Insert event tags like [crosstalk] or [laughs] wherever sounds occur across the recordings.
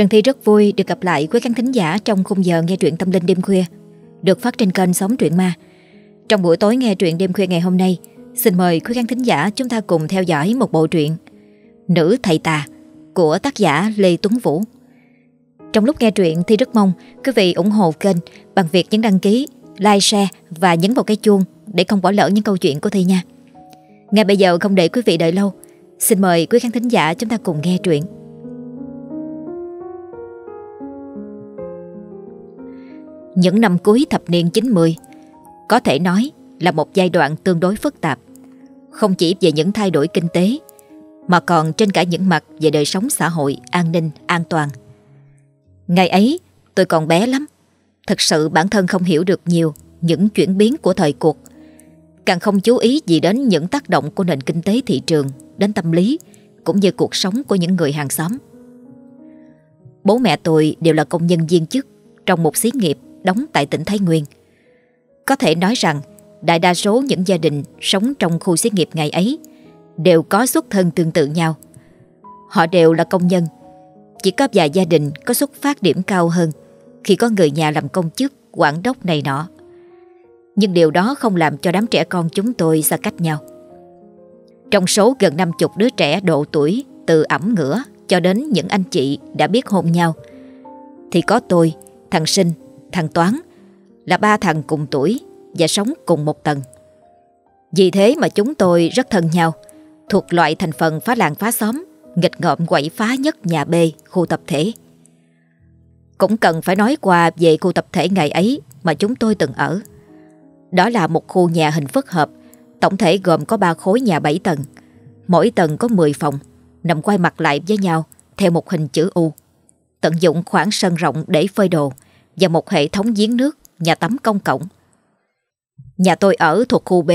Trần Thi rất vui được gặp lại quý khán thính giả trong khung giờ nghe truyện tâm linh đêm khuya, được phát trên kênh Sống Truyện Ma. Trong buổi tối nghe truyện đêm khuya ngày hôm nay, xin mời quý khán thính giả chúng ta cùng theo dõi một bộ truyện Nữ Thầy Tà của tác giả Lê Tuấn Vũ. Trong lúc nghe truyện thì rất mong quý vị ủng hộ kênh bằng việc nhấn đăng ký, like, share và nhấn vào cái chuông để không bỏ lỡ những câu chuyện của Thi nha. Ngay bây giờ không để quý vị đợi lâu, xin mời quý khán thính giả chúng ta cùng nghe truyện. Những năm cuối thập niên 90 có thể nói là một giai đoạn tương đối phức tạp, không chỉ về những thay đổi kinh tế mà còn trên cả những mặt về đời sống xã hội, an ninh, an toàn. Ngày ấy, tôi còn bé lắm, thật sự bản thân không hiểu được nhiều những chuyển biến của thời cuộc, càng không chú ý gì đến những tác động của nền kinh tế thị trường đến tâm lý cũng như cuộc sống của những người hàng xóm. Bố mẹ tôi đều là công nhân viên chức trong một xí nghiệp đóng tại tỉnh Thái Nguyên. Có thể nói rằng đại đa số những gia đình sống trong khu xí nghiệp ngày ấy đều có xuất thân tương tự nhau. Họ đều là công nhân. Chỉ có vài gia đình có xuất phát điểm cao hơn khi có người nhà làm công chức, quản đốc này nọ. Nhưng điều đó không làm cho đám trẻ con chúng tôi xa cách nhau. Trong số gần 50 đứa trẻ độ tuổi từ ẩm ngửa cho đến những anh chị đã biết hôn nhau, thì có tôi, thằng Sinh, thằng Toán là ba thằng cùng tuổi và sống cùng một tầng. Vì thế mà chúng tôi rất thân nhau, thuộc loại thành phần phá làng phá xóm, nghịch ngợm quậy phá nhất nhà B, khu tập thể. Cũng cần phải nói qua về khu tập thể ngày ấy mà chúng tôi từng ở. Đó là một khu nhà hình phức hợp, tổng thể gồm có 3 khối nhà 7 tầng. Mỗi tầng có 10 phòng, nằm quay mặt lại với nhau theo một hình chữ U. Tận dụng khoảng sân rộng để phơi đồ và một hệ thống giếng nước, nhà tắm công cộng. Nhà tôi ở thuộc khu B,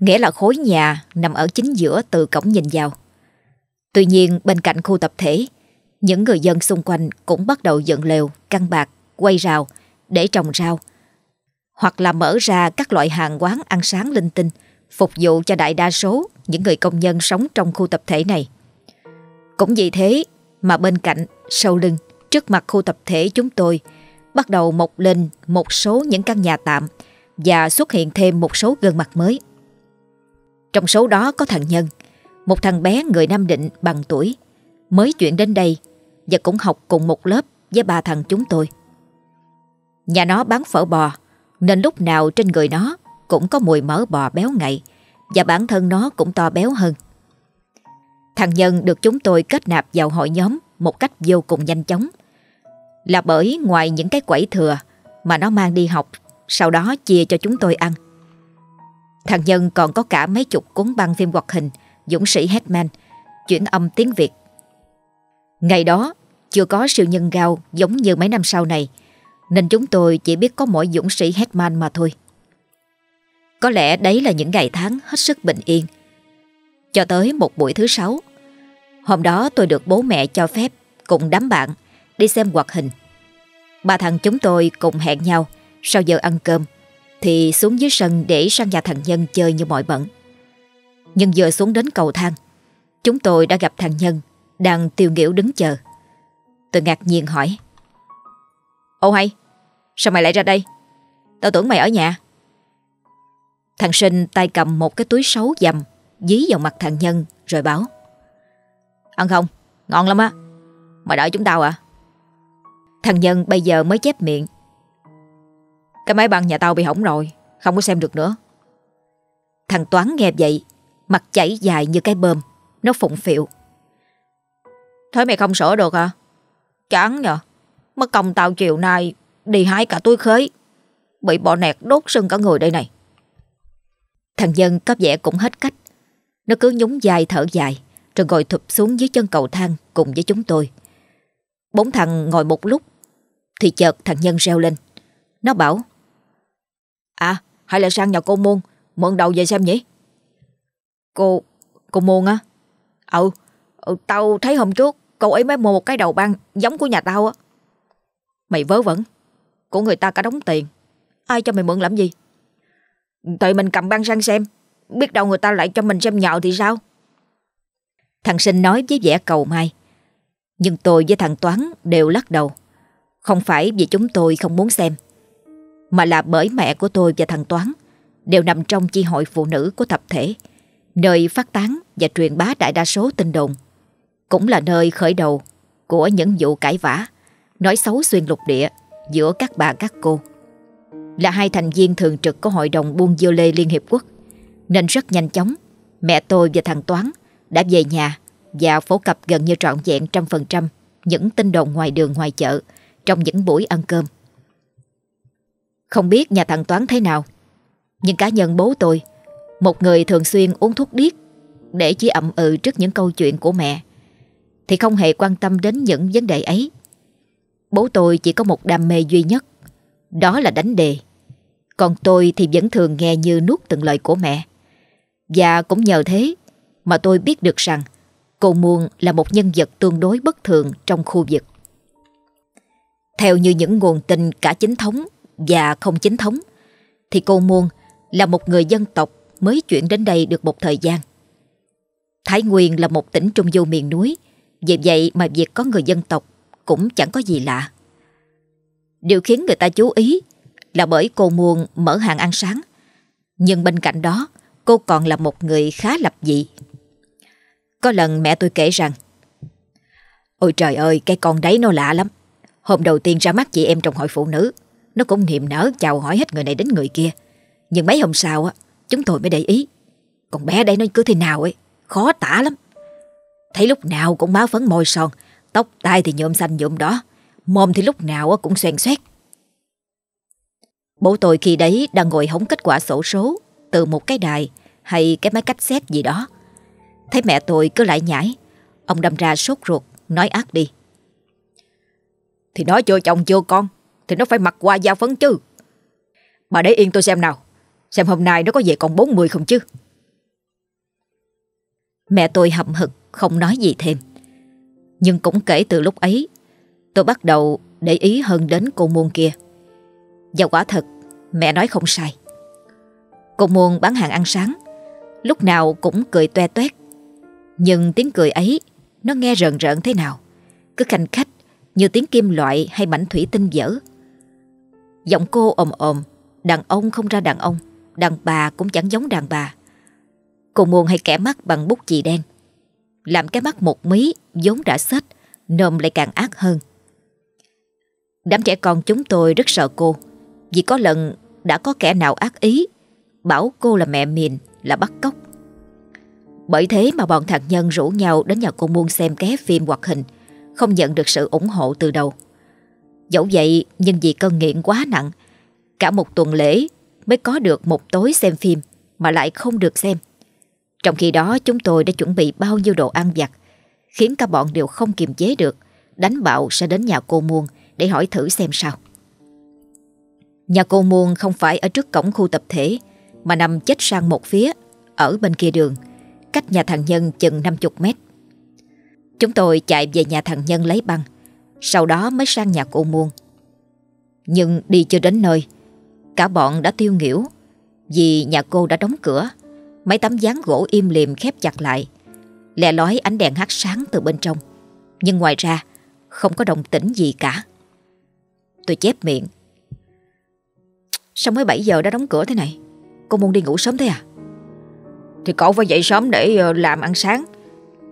nghĩa là khối nhà nằm ở chính giữa từ cổng nhìn vào. Tuy nhiên bên cạnh khu tập thể, những người dân xung quanh cũng bắt đầu dựng lều, căn bạc, quay rào để trồng rau. Hoặc là mở ra các loại hàng quán ăn sáng linh tinh, phục vụ cho đại đa số những người công nhân sống trong khu tập thể này. Cũng vì thế mà bên cạnh, sau lưng, trước mặt khu tập thể chúng tôi bắt đầu mọc lên một số những căn nhà tạm và xuất hiện thêm một số gương mặt mới. Trong số đó có thằng Nhân, một thằng bé người Nam Định bằng tuổi, mới chuyển đến đây và cũng học cùng một lớp với ba thằng chúng tôi. Nhà nó bán phở bò, nên lúc nào trên người nó cũng có mùi mỡ bò béo ngậy và bản thân nó cũng to béo hơn. Thằng Nhân được chúng tôi kết nạp vào hội nhóm một cách vô cùng nhanh chóng. Là bởi ngoài những cái quẩy thừa mà nó mang đi học, sau đó chia cho chúng tôi ăn. Thằng Nhân còn có cả mấy chục cuốn băng phim hoạt hình Dũng sĩ Hetman chuyển âm tiếng Việt. Ngày đó chưa có siêu nhân gao giống như mấy năm sau này nên chúng tôi chỉ biết có mỗi dũng sĩ Hetman mà thôi. Có lẽ đấy là những ngày tháng hết sức bình yên. Cho tới một buổi thứ sáu, hôm đó tôi được bố mẹ cho phép cùng đám bạn đi xem hoạt hình. Ba thằng chúng tôi cùng hẹn nhau sau giờ ăn cơm thì xuống dưới sân để sang nhà thằng Nhân chơi như mọi bận. Nhưng vừa xuống đến cầu thang, chúng tôi đã gặp thằng Nhân đang tiêu nghỉu đứng chờ. Tôi ngạc nhiên hỏi. Ô hay, sao mày lại ra đây? Tao tưởng mày ở nhà. Thằng Sinh tay cầm một cái túi xấu dầm dí vào mặt thằng Nhân rồi báo. Ăn không? Ngon lắm á. Mày đợi chúng tao à? Thằng Nhân bây giờ mới chép miệng. Cái máy băng nhà tao bị hỏng rồi, không có xem được nữa. Thằng Toán nghe vậy, mặt chảy dài như cái bơm, nó phụng phịu. Thế mày không sửa được hả? Chán nhờ, mất công tao chiều nay đi hái cả túi khế. Bị bọ nẹt đốt sưng cả người đây này. Thằng Dân có vẻ cũng hết cách. Nó cứ nhúng dài thở dài, rồi ngồi thụp xuống dưới chân cầu thang cùng với chúng tôi. Bốn thằng ngồi một lúc, thì chợt thằng Nhân reo lên. Nó bảo, À, hay là sang nhà cô Muôn, mượn đầu về xem nhỉ? Cô, cô Muôn á? Ừ, ừ, tao thấy hôm trước cô ấy mới mua một cái đầu băng giống của nhà tao á. Mày vớ vẩn, của người ta cả đóng tiền. Ai cho mày mượn làm gì? Thì mình cầm băng sang xem, biết đâu người ta lại cho mình xem nhạo thì sao? Thằng sinh nói với vẻ cầu mai. Nhưng tôi với thằng Toán đều lắc đầu. Không phải vì chúng tôi không muốn xem, mà là bởi mẹ của tôi và thằng Toán đều nằm trong chi hội phụ nữ của tập thể, nơi phát tán và truyền bá đại đa số tin đồn. Cũng là nơi khởi đầu của những vụ cãi vã, nói xấu xuyên lục địa giữa các bà các cô. Là hai thành viên thường trực của Hội đồng Buôn Dưa Lê Liên Hiệp Quốc, nên rất nhanh chóng, mẹ tôi và thằng Toán đã về nhà và phổ cập gần như trọn vẹn trăm phần trăm những tin đồn ngoài đường ngoài chợ trong những buổi ăn cơm. Không biết nhà thằng Toán thế nào, nhưng cá nhân bố tôi, một người thường xuyên uống thuốc điếc để chỉ ậm ừ trước những câu chuyện của mẹ, thì không hề quan tâm đến những vấn đề ấy. Bố tôi chỉ có một đam mê duy nhất, đó là đánh đề. Còn tôi thì vẫn thường nghe như nuốt từng lời của mẹ. Và cũng nhờ thế mà tôi biết được rằng cô Muôn là một nhân vật tương đối bất thường trong khu vực. Theo như những nguồn tin cả chính thống và không chính thống, thì cô Muôn là một người dân tộc mới chuyển đến đây được một thời gian. Thái Nguyên là một tỉnh trung du miền núi, vì vậy mà việc có người dân tộc cũng chẳng có gì lạ. Điều khiến người ta chú ý là bởi cô Muôn mở hàng ăn sáng, nhưng bên cạnh đó cô còn là một người khá lập dị. Có lần mẹ tôi kể rằng Ôi trời ơi, cái con đấy nó lạ lắm. Hôm đầu tiên ra mắt chị em trong hội phụ nữ, nó cũng niềm nở chào hỏi hết người này đến người kia. Nhưng mấy hôm sau á, chúng tôi mới để ý. Con bé đây nó cứ thế nào ấy, khó tả lắm. Thấy lúc nào cũng má phấn môi son, tóc tai thì nhuộm xanh nhuộm đỏ, mồm thì lúc nào cũng xoèn xoét. Bố tôi khi đấy đang ngồi hóng kết quả sổ số từ một cái đài hay cái máy cách xét gì đó. Thấy mẹ tôi cứ lại nhảy, ông đâm ra sốt ruột, nói ác đi. Thì nói chưa chồng chưa con, thì nó phải mặc qua giao phấn chứ. Bà để yên tôi xem nào, xem hôm nay nó có về còn 40 không chứ. Mẹ tôi hậm hực không nói gì thêm. Nhưng cũng kể từ lúc ấy, tôi bắt đầu để ý hơn đến cô muôn kia. Và quả thật, mẹ nói không sai. Cô muôn bán hàng ăn sáng, lúc nào cũng cười toe toét. Nhưng tiếng cười ấy, nó nghe rợn rợn thế nào, cứ khanh khách như tiếng kim loại hay mảnh thủy tinh dở. Giọng cô ồm ồm, đàn ông không ra đàn ông, đàn bà cũng chẳng giống đàn bà. Cô muôn hay kẻ mắt bằng bút chì đen, làm cái mắt một mí vốn đã xết, nôm lại càng ác hơn. Đám trẻ con chúng tôi rất sợ cô, vì có lần đã có kẻ nào ác ý, bảo cô là mẹ mìn là bắt cóc. Bởi thế mà bọn thằng nhân rủ nhau đến nhà cô muôn xem ké phim hoạt hình, không nhận được sự ủng hộ từ đầu. Dẫu vậy, nhưng vì cơn nghiện quá nặng, cả một tuần lễ mới có được một tối xem phim mà lại không được xem. Trong khi đó chúng tôi đã chuẩn bị bao nhiêu đồ ăn vặt, khiến cả bọn đều không kiềm chế được, đánh bạo sẽ đến nhà cô Muôn để hỏi thử xem sao. Nhà cô Muôn không phải ở trước cổng khu tập thể, mà nằm chết sang một phía, ở bên kia đường, cách nhà thằng Nhân chừng 50 mét. Chúng tôi chạy về nhà thằng Nhân lấy băng, sau đó mới sang nhà cô Muôn. Nhưng đi chưa đến nơi, cả bọn đã tiêu nghỉu. Vì nhà cô đã đóng cửa Mấy tấm dáng gỗ im lìm khép chặt lại. Lè lói ánh đèn hắt sáng từ bên trong. Nhưng ngoài ra Không có động tĩnh gì cả. Tôi chép miệng. Sao mới 7 giờ đã đóng cửa thế này? Cô muốn đi ngủ sớm thế à? Thì cậu phải dậy sớm để ờ, làm ăn sáng.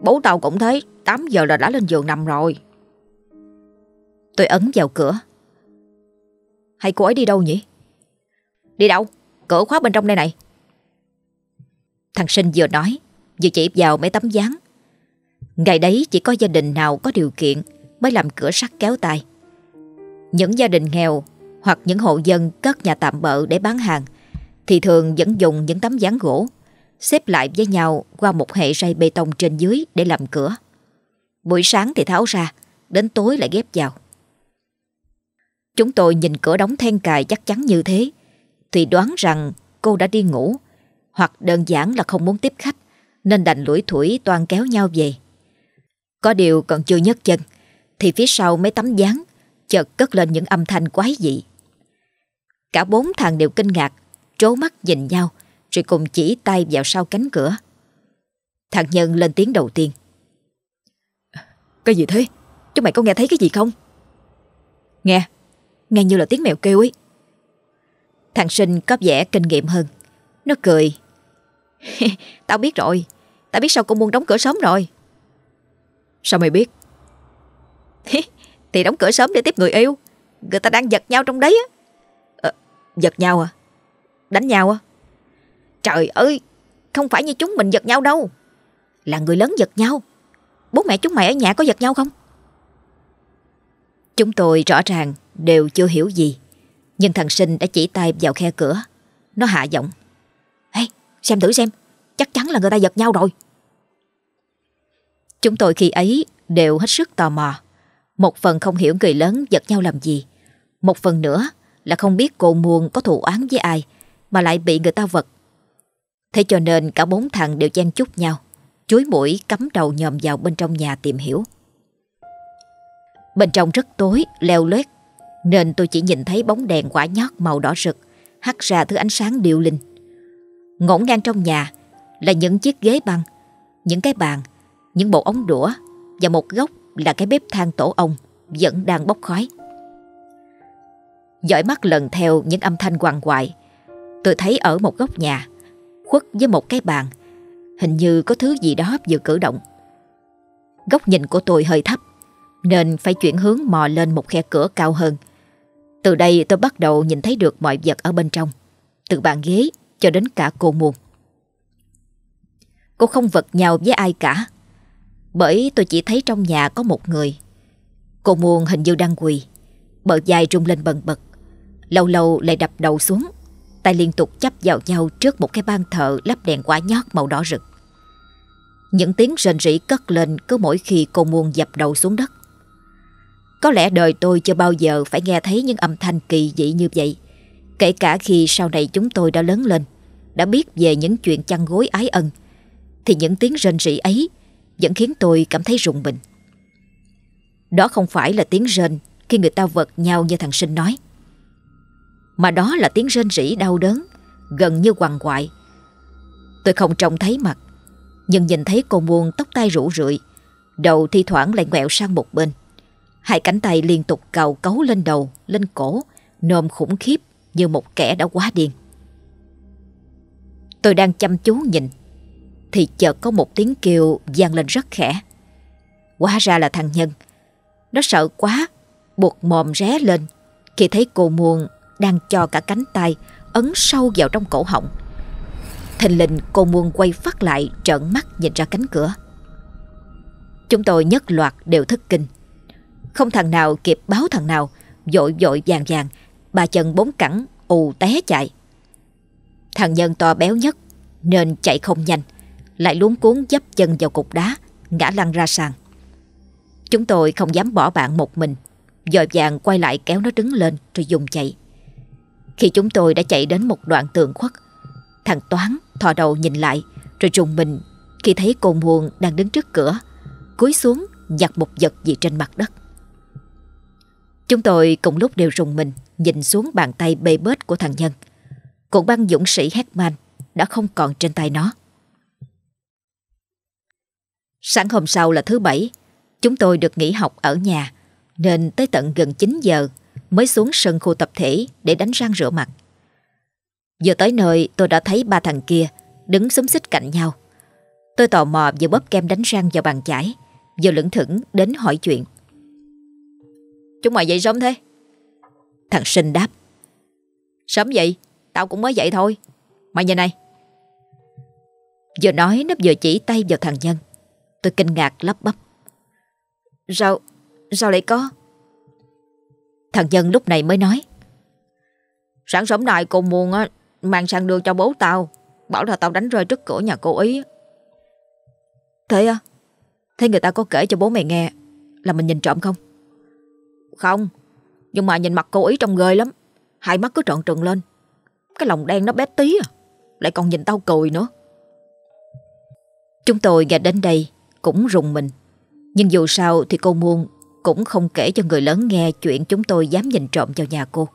Bố tao cũng thấy 8 giờ là đã lên giường nằm rồi. Tôi ấn vào cửa. Hay cô ấy đi đâu nhỉ? Đi đâu? Cửa khóa bên trong đây này. Thằng Sinh vừa nói, Vừa chỉ vào mấy tấm dáng Ngày đấy chỉ có gia đình nào có điều kiện Mới làm cửa sắt kéo tay. Những gia đình nghèo Hoặc những hộ dân cất nhà tạm bợ để bán hàng Thì thường vẫn dùng những tấm dáng gỗ. Xếp lại với nhau Qua một hệ ray bê tông trên dưới Để làm cửa Buổi sáng thì tháo ra Đến tối lại ghép vào Chúng tôi nhìn cửa đóng then cài chắc chắn như thế Thì đoán rằng cô đã đi ngủ hoặc đơn giản là không muốn tiếp khách nên đành lủi thủi toàn kéo nhau về. Có điều còn chưa nhấc chân thì phía sau mấy tấm dáng chợt cất lên những âm thanh quái dị. Cả bốn thằng đều kinh ngạc, trố mắt nhìn nhau rồi cùng chỉ tay vào sau cánh cửa. Thằng Nhân lên tiếng đầu tiên. Cái gì thế? Chúng mày có nghe thấy cái gì không? Nghe. Nghe như là tiếng mèo kêu ấy. Thằng sinh có vẻ kinh nghiệm hơn. Nó cười. [laughs] Tao biết rồi. Tao biết sao cô muốn đóng cửa sớm rồi. Sao mày biết? [laughs] Thì đóng cửa sớm để tiếp người yêu. Người ta đang giật nhau trong đấy á. À, Giật nhau à? Đánh nhau à Trời ơi, Không phải như chúng mình giật nhau đâu. Là người lớn giật nhau. Bố mẹ chúng mày ở nhà có giật nhau không? Chúng tôi rõ ràng đều chưa hiểu gì. Nhưng thằng sinh đã chỉ tay vào khe cửa. Nó hạ giọng. Ê, xem thử xem, Chắc chắn là người ta giật nhau rồi. Chúng tôi khi ấy đều hết sức tò mò. Một phần không hiểu người lớn giật nhau làm gì. Một phần nữa là không biết cô muôn có thù oán với ai, Mà lại bị người ta vật Thế cho nên cả bốn thằng đều chen chúc nhau. Chuối mũi cắm đầu nhòm vào bên trong nhà tìm hiểu. Bên trong rất tối, leo lét, Nên tôi chỉ nhìn thấy bóng đèn quả nhót màu đỏ rực Hắt ra thứ ánh sáng điệu linh. Ngổn ngang trong nhà Là những chiếc ghế băng Những cái bàn Những bộ ống đũa Và một góc là cái bếp than tổ ong Vẫn đang bốc khói. Dõi mắt lần theo những âm thanh quằn quại Tôi thấy ở một góc nhà Khuất với một cái bàn. Hình như có thứ gì đó vừa cử động. Góc nhìn của tôi hơi thấp, Nên phải chuyển hướng mò lên một khe cửa cao hơn. Từ đây tôi bắt đầu nhìn thấy được mọi vật ở bên trong, Từ bàn ghế cho đến cả cô muôn Cô không vật nhau với ai cả, Bởi tôi chỉ thấy trong nhà có một người. Cô muôn hình như đang quỳ, Bờ dài rung lên bần bật, Lâu lâu lại đập đầu xuống. Tay liên tục chắp vào nhau trước một cái ban thờ lắp đèn quả nhót màu đỏ rực. Những tiếng rền rỉ cất lên cứ mỗi khi cô muôn dập đầu xuống đất. Có lẽ đời tôi chưa bao giờ phải nghe thấy những âm thanh kỳ dị như vậy. Kể cả khi sau này chúng tôi đã lớn lên, đã biết về những chuyện chăn gối ái ân, thì những tiếng rên rỉ ấy vẫn khiến tôi cảm thấy rùng mình. Đó không phải là tiếng rên khi người ta vật nhau như thằng Sinh nói. Mà đó là tiếng rên rỉ đau đớn, Gần như quằn quại. Tôi không trông thấy mặt, Nhưng nhìn thấy cô muôn tóc tai rủ rượi, Đầu thi thoảng lại ngoẹo sang một bên. Hai cánh tay liên tục cào cấu lên đầu, Lên cổ, Nôm khủng khiếp như một kẻ đã quá điên. Tôi đang chăm chú nhìn, Thì chợt có một tiếng kêu vang lên rất khẽ. Quá ra là thằng Nhân. Nó sợ quá, Buộc mồm ré lên Khi thấy cô muôn đang cho cả cánh tay ấn sâu vào trong cổ họng. Thình lình cô muôn quay phát lại trợn mắt nhìn ra cánh cửa. Chúng tôi nhất loạt đều thất kinh. Không thằng nào kịp báo thằng nào, dội dội vàng vàng, bà chân bốn cẳng ù té chạy. Thằng nhân to béo nhất nên chạy không nhanh, lại luống cuốn dấp chân vào cục đá, ngã lăn ra sàn. Chúng tôi không dám bỏ bạn một mình, dội vàng quay lại kéo nó đứng lên rồi dùng chạy. Khi chúng tôi đã chạy đến một đoạn tường khuất, Thằng Toán thò đầu nhìn lại, Rồi trùng mình khi thấy cô Muôn đang đứng trước cửa, Cúi xuống nhặt một vật gì trên mặt đất. Chúng tôi cùng lúc đều rùng mình Nhìn xuống bàn tay bê bết của thằng Nhân. Cuộn băng dũng sĩ Hetman Đã không còn trên tay nó. Sáng hôm sau là thứ bảy, Chúng tôi được nghỉ học ở nhà, Nên tới tận gần 9 giờ mới xuống sân khu tập thể để đánh răng rửa mặt. Vừa tới nơi tôi đã thấy ba thằng kia đứng xúm xích cạnh nhau. Tôi tò mò vừa bóp kem đánh răng vào bàn chải, vừa lững thững đến hỏi chuyện. Chúng mày dậy sớm thế? Thằng Sinh đáp. Sớm vậy, tao cũng mới dậy thôi. Mày nhìn này. Vừa nói nó vừa chỉ tay vào thằng Nhân. Tôi kinh ngạc lắp bắp. Sao, sao lại có? Thằng Nhân lúc này mới nói. Sáng sớm nay cô muôn á Mang sang đưa cho bố tao Bảo là tao đánh rơi trước cửa nhà cô ý. Thế à Thế người ta có kể cho bố mày nghe Là mình nhìn trộm không? Không Nhưng mà nhìn mặt cô ý trông ghê lắm. Hai mắt cứ trợn trừng lên. Cái lòng đen nó bé tí à Lại còn nhìn tao cười nữa. Chúng tôi nghe đến đây Cũng rùng mình. Nhưng dù sao thì cô Muôn cũng không kể cho người lớn nghe chuyện chúng tôi dám nhìn trộm vào nhà cô.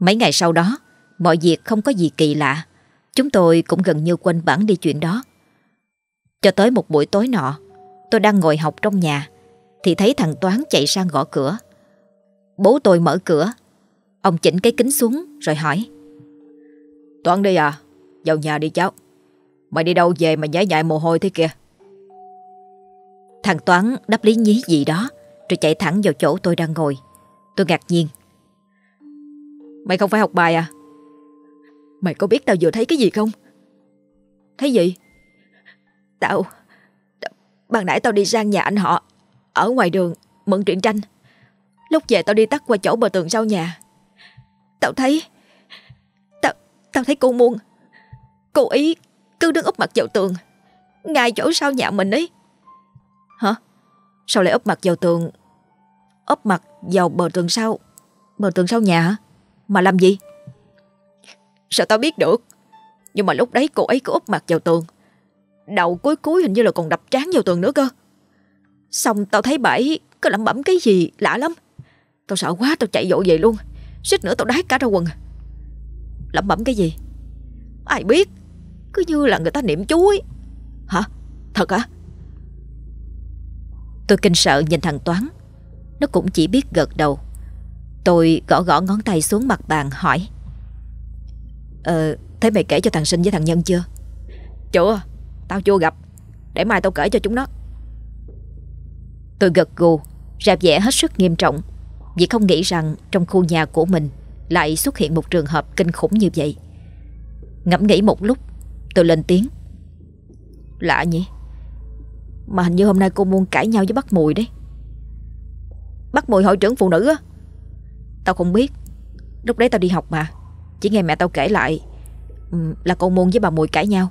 Mấy ngày sau đó, mọi việc không có gì kỳ lạ. Chúng tôi cũng gần như quên bẵng đi chuyện đó. Cho tới một buổi tối nọ, tôi đang ngồi học trong nhà, Thì thấy thằng Toán chạy sang gõ cửa Bố tôi mở cửa Ông chỉnh cái kính xuống rồi hỏi Toán đi à Vào nhà đi cháu Mày đi đâu về mà nhảy nhại mồ hôi thế kìa Thằng Toán đáp lý nhí gì đó. Rồi chạy thẳng vào chỗ tôi đang ngồi. Tôi ngạc nhiên. Mày không phải học bài à? Mày có biết tao vừa thấy cái gì không? Thấy gì? Tao Ban nãy tao đi sang nhà anh họ Ở ngoài đường mượn truyện tranh. Lúc về tao đi tắt qua chỗ bờ tường sau nhà. Tao thấy Tao tao thấy cô Muôn Cô ý cứ đứng úp mặt vào tường. Ngay chỗ sau nhà mình ấy Hả? Sao lại ấp mặt vào tường? Ấp mặt vào bờ tường sau. Bờ tường sau nhà hả? Mà làm gì? Sao tao biết được? Nhưng mà lúc đấy cô ấy cứ úp mặt vào tường. Đầu cuối cuối hình như là còn đập trán vào tường nữa cơ. Xong tao thấy bà ấy Cứ lẩm bẩm cái gì lạ lắm. Tao sợ quá, tao chạy vội về luôn. Suýt nữa tao đái cả ra quần. Lẩm bẩm cái gì? Ai biết? Cứ như là người ta niệm chú ấy Hả? Thật hả? Tôi kinh sợ nhìn thằng Toán. Nó cũng chỉ biết gật đầu. Tôi gõ gõ ngón tay xuống mặt bàn hỏi. Ờ Thế mày kể cho thằng Sinh với thằng Nhân chưa? Chưa Tao chưa gặp. Để mai tao kể cho chúng nó. Tôi gật gù Rạp vẻ hết sức nghiêm trọng Vì không nghĩ rằng trong khu nhà của mình Lại xuất hiện một trường hợp kinh khủng như vậy. Ngẫm nghĩ một lúc Tôi lên tiếng. Lạ nhỉ mà hình như hôm nay cô muốn cãi nhau với bác Mùi đấy. Bác Mùi hội trưởng phụ nữ á. Tao không biết. Lúc đấy tao đi học mà. Chỉ nghe mẹ tao kể lại Là cô Muôn với bà Mùi cãi nhau.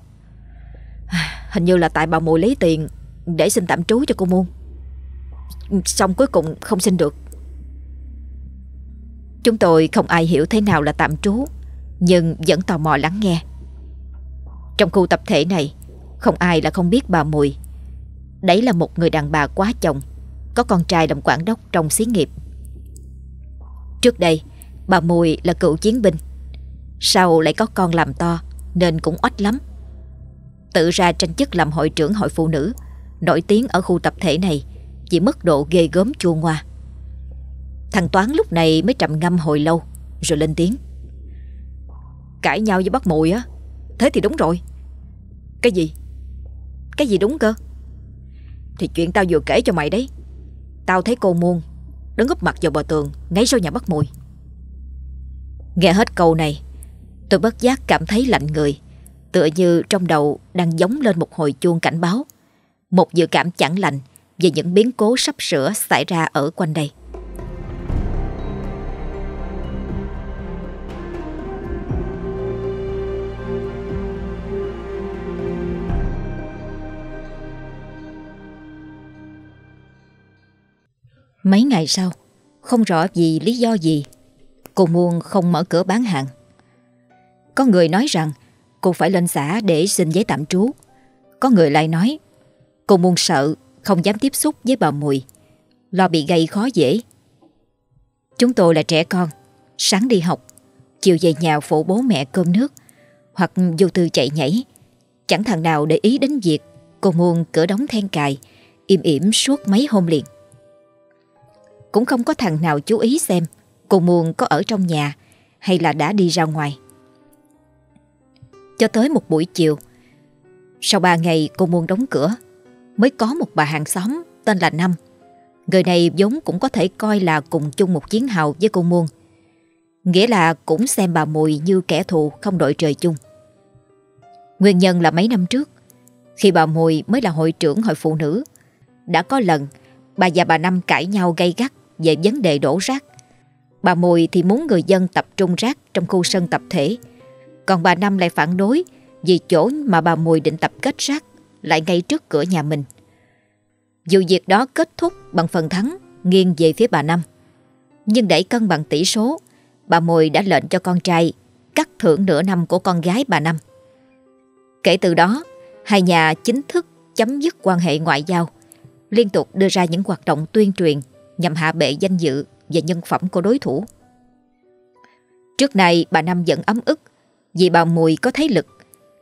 [sighs] Hình như là tại bà Mùi lấy tiền Để xin tạm trú cho cô Muôn. Xong cuối cùng không xin được. Chúng tôi không ai hiểu thế nào là tạm trú, Nhưng vẫn tò mò lắng nghe. Trong khu tập thể này, Không ai là không biết bà Mùi. Đấy là một người đàn bà quá chồng, Có con trai làm quản đốc trong xí nghiệp. Trước đây, Bà Mùi là cựu chiến binh. Sau lại có con làm to, Nên cũng oách lắm. Tự ra tranh chức làm hội trưởng hội phụ nữ, Nổi tiếng ở khu tập thể này chỉ mức độ ghê gớm chua ngoa. Thằng Toán lúc này mới trầm ngâm hồi lâu, Rồi lên tiếng. Cãi nhau với bác Mùi á, Thế thì đúng rồi. Cái gì? Cái gì đúng cơ? Thì chuyện tao vừa kể cho mày đấy. Tao thấy cô Muôn Đứng úp mặt vào bờ tường Ngay sau nhà bắt Mùi Nghe hết câu này, Tôi bất giác cảm thấy lạnh người, Tựa như trong đầu đang giống lên một hồi chuông cảnh báo. Một dự cảm chẳng lành Về những biến cố sắp sửa xảy ra ở quanh đây. Mấy ngày sau, Không rõ vì lý do gì, Cô Muôn không mở cửa bán hàng. Có người nói rằng Cô phải lên xã để xin giấy tạm trú. Có người lại nói Cô Muôn sợ Không dám tiếp xúc với bà Mùi, Lo bị gây khó dễ. Chúng tôi là trẻ con, Sáng đi học, Chiều về nhà phụ bố mẹ cơm nước, Hoặc vô tư chạy nhảy. Chẳng thằng nào để ý đến việc Cô Muôn cửa đóng then cài, Im ỉm suốt mấy hôm liền cũng không có thằng nào chú ý xem cô Muôn có ở trong nhà hay là đã đi ra ngoài. Cho tới một buổi chiều, sau ba ngày cô Muôn đóng cửa, mới có một bà hàng xóm tên là Năm. Người này vốn cũng có thể coi là cùng chung một chiến hào với cô Muôn. Nghĩa là cũng xem bà Mùi như kẻ thù không đội trời chung. Nguyên nhân là mấy năm trước, khi bà Mùi mới là hội trưởng hội phụ nữ, đã có lần bà và bà Năm cãi nhau gay gắt về vấn đề đổ rác. Bà Mùi thì muốn người dân tập trung rác trong khu sân tập thể. Còn bà Năm lại phản đối vì chỗ mà bà Mùi định tập kết rác lại ngay trước cửa nhà mình. Dù việc đó kết thúc bằng phần thắng nghiêng về phía bà Năm. Nhưng để cân bằng tỷ số, bà Mùi đã lệnh cho con trai cắt thưởng nửa năm của con gái bà Năm. Kể từ đó, hai nhà chính thức chấm dứt quan hệ ngoại giao, liên tục đưa ra những hoạt động tuyên truyền nhằm hạ bệ danh dự và nhân phẩm của đối thủ. Trước này bà Năm vẫn ấm ức vì bà Mùi có thế lực,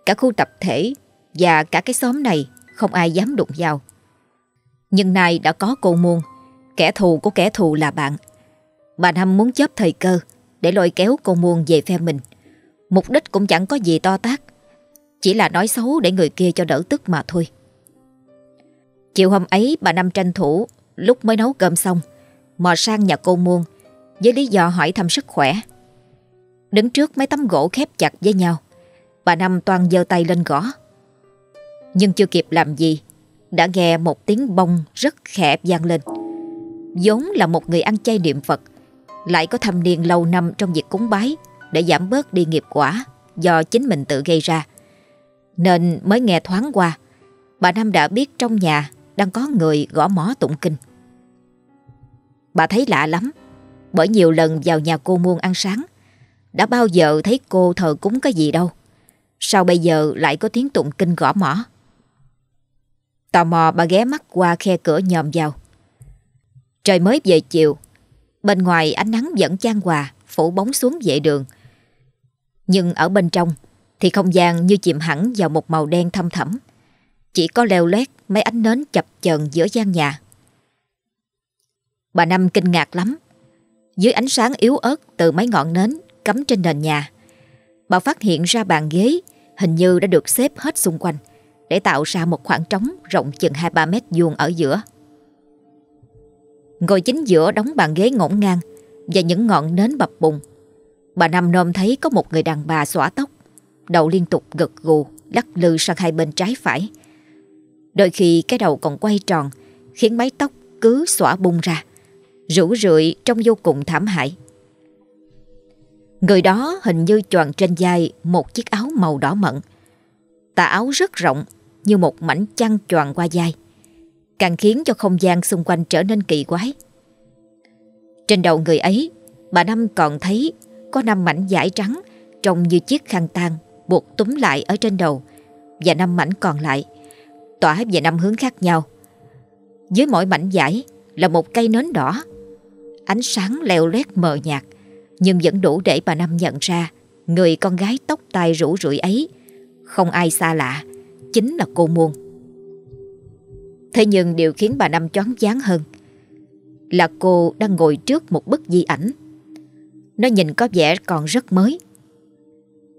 cả khu tập thể và cả cái xóm này không ai dám đụng vào. Nhưng nay đã có cô Muôn Kẻ thù của kẻ thù là bạn. Bà Năm muốn chớp thời cơ để lôi kéo cô Muôn về phe mình. Mục đích cũng chẳng có gì to tác. Chỉ là nói xấu để người kia cho đỡ tức mà thôi. Chiều hôm ấy bà Năm tranh thủ lúc mới nấu cơm xong mò sang nhà cô Muôn với lý do hỏi thăm sức khỏe. Đứng trước mấy tấm gỗ khép chặt với nhau bà Năm toàn giơ tay lên gõ. Nhưng chưa kịp làm gì đã nghe một tiếng bông rất khẽ vang lên. vốn là một người ăn chay niệm Phật lại có thâm niên lâu năm trong việc cúng bái để giảm bớt đi nghiệp quả do chính mình tự gây ra. Nên mới nghe thoáng qua, bà Năm đã biết trong nhà đang có người gõ mõ tụng kinh. Bà thấy lạ lắm, bởi nhiều lần vào nhà cô muôn ăn sáng, đã bao giờ thấy cô thờ cúng cái gì đâu. Sao bây giờ lại có tiếng tụng kinh gõ mõ? Tò mò bà ghé mắt qua khe cửa nhòm vào. Trời mới về chiều, bên ngoài ánh nắng vẫn chan hòa, phủ bóng xuống vệ đường. Nhưng ở bên trong thì không gian như chìm hẳn vào một màu đen thâm thẳm. Chỉ có leo lét mấy ánh nến chập chờn giữa gian nhà. Bà Năm kinh ngạc lắm. Dưới ánh sáng yếu ớt từ mấy ngọn nến cắm trên nền nhà, bà phát hiện ra bàn ghế hình như đã được xếp hết xung quanh để tạo ra một khoảng trống rộng chừng 2-3 mét vuông ở giữa. Ngồi chính giữa đóng bàn ghế ngổn ngang và những ngọn nến bập bùng. Bà Năm nôm thấy có một người đàn bà xõa tóc, đầu liên tục gật gù, lắc lư sang hai bên trái phải. Đôi khi cái đầu còn quay tròn, khiến mái tóc cứ xõa bung ra, rủ rượi trong vô cùng thảm hại. Người đó hình như choàng trên vai một chiếc áo màu đỏ mận. Tà áo rất rộng như một mảnh chăn choàng qua vai, càng khiến cho không gian xung quanh trở nên kỳ quái. Trên đầu người ấy, bà Năm còn thấy có năm mảnh vải trắng trông như chiếc khăn tang buộc túm lại ở trên đầu và năm mảnh còn lại tỏa về năm hướng khác nhau. Dưới mỗi mảnh vải là một cây nến đỏ. Ánh sáng leo lét mờ nhạt nhưng vẫn đủ để bà Năm nhận ra người con gái tóc tai rủ rượi ấy không ai xa lạ, chính là cô Muôn. Thế nhưng điều khiến bà Năm choáng váng hơn là cô đang ngồi trước một bức di ảnh. Nó nhìn có vẻ còn rất mới.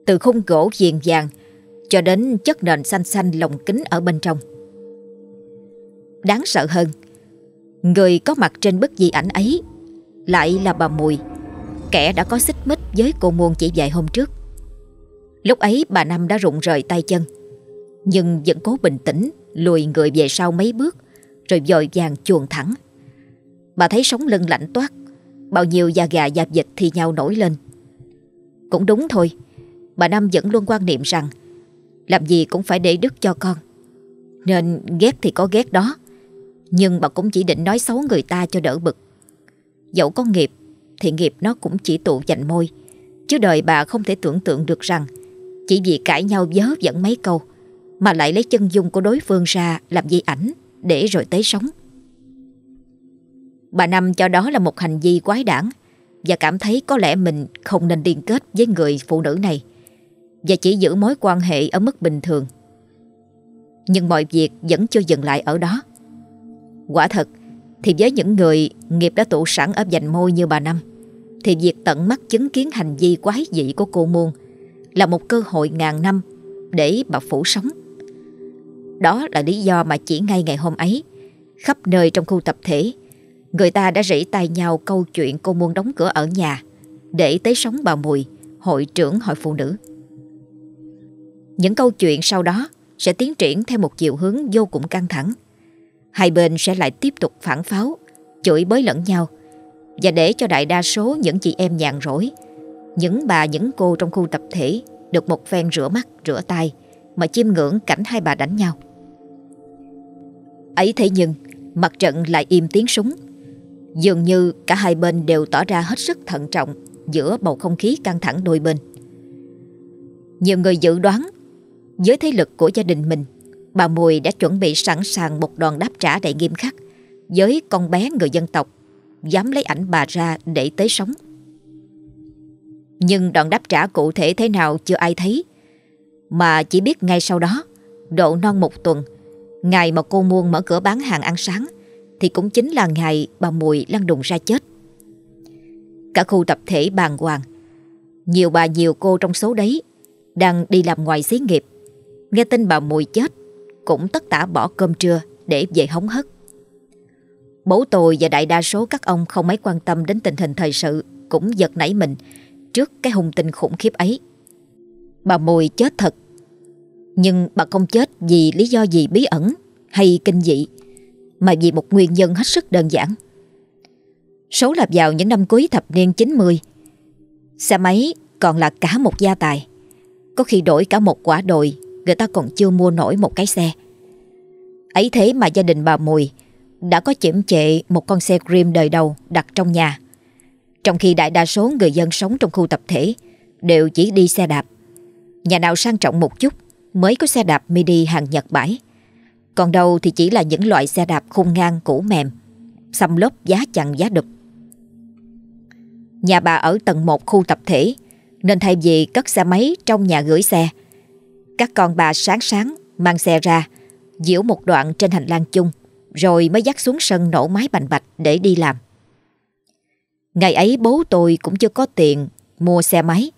Từ khung gỗ viền vàng cho đến chất nền xanh xanh lồng kính ở bên trong. Đáng sợ hơn, người có mặt trên bức di ảnh ấy lại là bà Mùi, kẻ đã có xích mích với cô Muôn chỉ vài hôm trước. Lúc ấy bà Năm đã rụng rời tay chân, nhưng vẫn cố bình tĩnh lùi người về sau mấy bước rồi dội vàng chuồn thẳng. Bà thấy sống lưng lạnh toát, bao nhiêu da gà dạp dịch thì nhau nổi lên. Cũng đúng thôi, bà Năm vẫn luôn quan niệm rằng làm gì cũng phải để đức cho con. Nên ghét thì có ghét đó, nhưng bà cũng chỉ định nói xấu người ta cho đỡ bực. Dẫu có nghiệp thì nghiệp nó cũng chỉ tụ dành môi. Chứ đời bà không thể tưởng tượng được rằng chỉ vì cãi nhau vớ dẫn mấy câu mà lại lấy chân dung của đối phương ra làm di ảnh để rồi tới sống. Bà Năm cho đó là một hành vi quái đản và cảm thấy có lẽ mình không nên liên kết với người phụ nữ này và chỉ giữ mối quan hệ ở mức bình thường. Nhưng mọi việc vẫn chưa dừng lại ở đó. Quả thật thì với những người nghiệp đã tụ sẵn ở dành môi như bà Năm thì việc tận mắt chứng kiến hành vi quái dị của cô Muôn là một cơ hội ngàn năm để bà phủ sống. Đó là lý do mà chỉ ngay ngày hôm ấy, khắp nơi trong khu tập thể, người ta đã rỉ tay nhau câu chuyện cô Muôn đóng cửa ở nhà để tới sống bà Mùi, hội trưởng hội phụ nữ. Những câu chuyện sau đó sẽ tiến triển theo một chiều hướng vô cùng căng thẳng. Hai bên sẽ lại tiếp tục phản pháo, chửi bới lẫn nhau và để cho đại đa số những chị em nhàn rỗi, những bà những cô trong khu tập thể được một phen rửa mắt, rửa tay mà chiêm ngưỡng cảnh hai bà đánh nhau. Ấy thế nhưng, mặt trận lại im tiếng súng. Dường như cả hai bên đều tỏ ra hết sức thận trọng giữa bầu không khí căng thẳng đôi bên. Nhiều người dự đoán với thế lực của gia đình mình, bà Mùi đã chuẩn bị sẵn sàng một đòn đáp trả đầy nghiêm khắc với con bé người dân tộc dám lấy ảnh bà ra để tới sống. Nhưng đòn đáp trả cụ thể thế nào chưa ai thấy, mà chỉ biết ngay sau đó, độ non một tuần, ngày mà cô Muôn mở cửa bán hàng ăn sáng, thì cũng chính là ngày bà Mùi lăn đùng ra chết. Cả khu tập thể bàng hoàng, nhiều bà nhiều cô trong số đấy đang đi làm ngoài xí nghiệp. Nghe tin bà Mùi chết cũng tất tả bỏ cơm trưa để về hóng hất. Bố tôi và đại đa số các ông không mấy quan tâm đến tình hình thời sự cũng giật nảy mình trước cái hung tin khủng khiếp ấy. Bà Mùi chết thật, nhưng bà không chết vì lý do gì bí ẩn hay kinh dị, mà vì một nguyên nhân hết sức đơn giản. Số lạp vào những năm cuối thập niên 90, xe máy còn là cả một gia tài. Có khi đổi cả một quả đồi, người ta còn chưa mua nổi một cái xe. Ấy thế mà gia đình bà Mùi đã có chiếm trệ một con xe Dream đời đầu đặt trong nhà. Trong khi đại đa số người dân sống trong khu tập thể đều chỉ đi xe đạp. Nhà nào sang trọng một chút mới có xe đạp mini hàng Nhật bãi. Còn đâu thì chỉ là những loại xe đạp khung ngang cũ mềm, xăm lốp giá chặn giá đục. Nhà bà ở tầng 1 khu tập thể nên thay vì cất xe máy trong nhà gửi xe, các con bà sáng sáng mang xe ra, diễu một đoạn trên hành lang chung, rồi mới dắt xuống sân nổ máy bành bạch để đi làm. Ngày ấy bố tôi cũng chưa có tiền mua xe máy,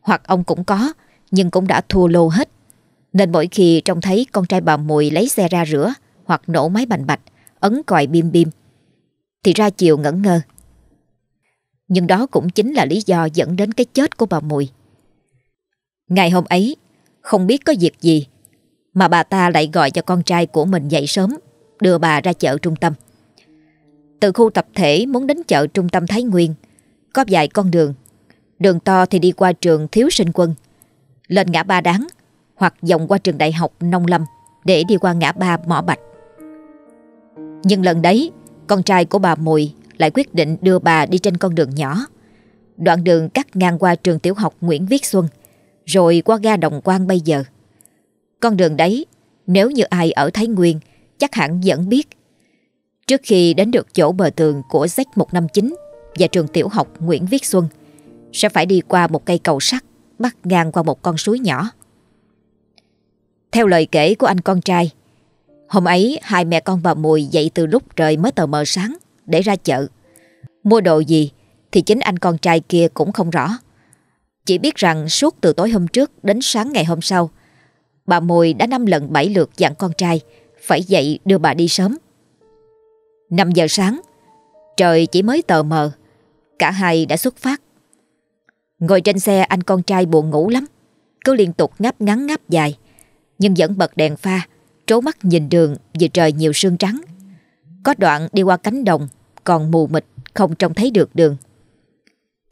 hoặc ông cũng có, nhưng cũng đã thua lô hết. Nên mỗi khi trông thấy con trai bà Mùi lấy xe ra rửa hoặc nổ máy bành bạch, ấn còi bim bim, thì ra chiều ngẩn ngơ. Nhưng đó cũng chính là lý do dẫn đến cái chết của bà Mùi. Ngày hôm ấy, không biết có việc gì mà bà ta lại gọi cho con trai của mình dậy sớm, đưa bà ra chợ trung tâm. Từ khu tập thể muốn đến chợ trung tâm Thái Nguyên, có vài con đường. Đường to thì đi qua trường Thiếu Sinh Quân, lên ngã ba đáng, hoặc vòng qua trường đại học Nông Lâm để đi qua ngã ba Mỏ Bạch. Nhưng lần đấy, con trai của bà Mùi lại quyết định đưa bà đi trên con đường nhỏ. Đoạn đường cắt ngang qua trường tiểu học Nguyễn Viết Xuân, rồi qua ga Đồng quan bây giờ. Con đường đấy, nếu như ai ở Thái Nguyên, chắc hẳn vẫn biết. Trước khi đến được chỗ bờ tường của Z159 và trường tiểu học Nguyễn Viết Xuân, sẽ phải đi qua một cây cầu sắt bắt ngang qua một con suối nhỏ. Theo lời kể của anh con trai, hôm ấy hai mẹ con bà Mùi dậy từ lúc trời mới tờ mờ sáng để ra chợ. Mua đồ gì thì chính anh con trai kia cũng không rõ. Chỉ biết rằng suốt từ tối hôm trước đến sáng ngày hôm sau, bà Mùi đã năm lần bảy lượt dặn con trai phải dậy đưa bà đi sớm. 5 giờ sáng, trời chỉ mới tờ mờ, cả hai đã xuất phát. Ngồi trên xe anh con trai buồn ngủ lắm, cứ liên tục ngáp ngắn ngáp dài, nhưng vẫn bật đèn pha, trố mắt nhìn đường vì trời nhiều sương trắng. Có đoạn đi qua cánh đồng, còn mù mịt, không trông thấy được đường.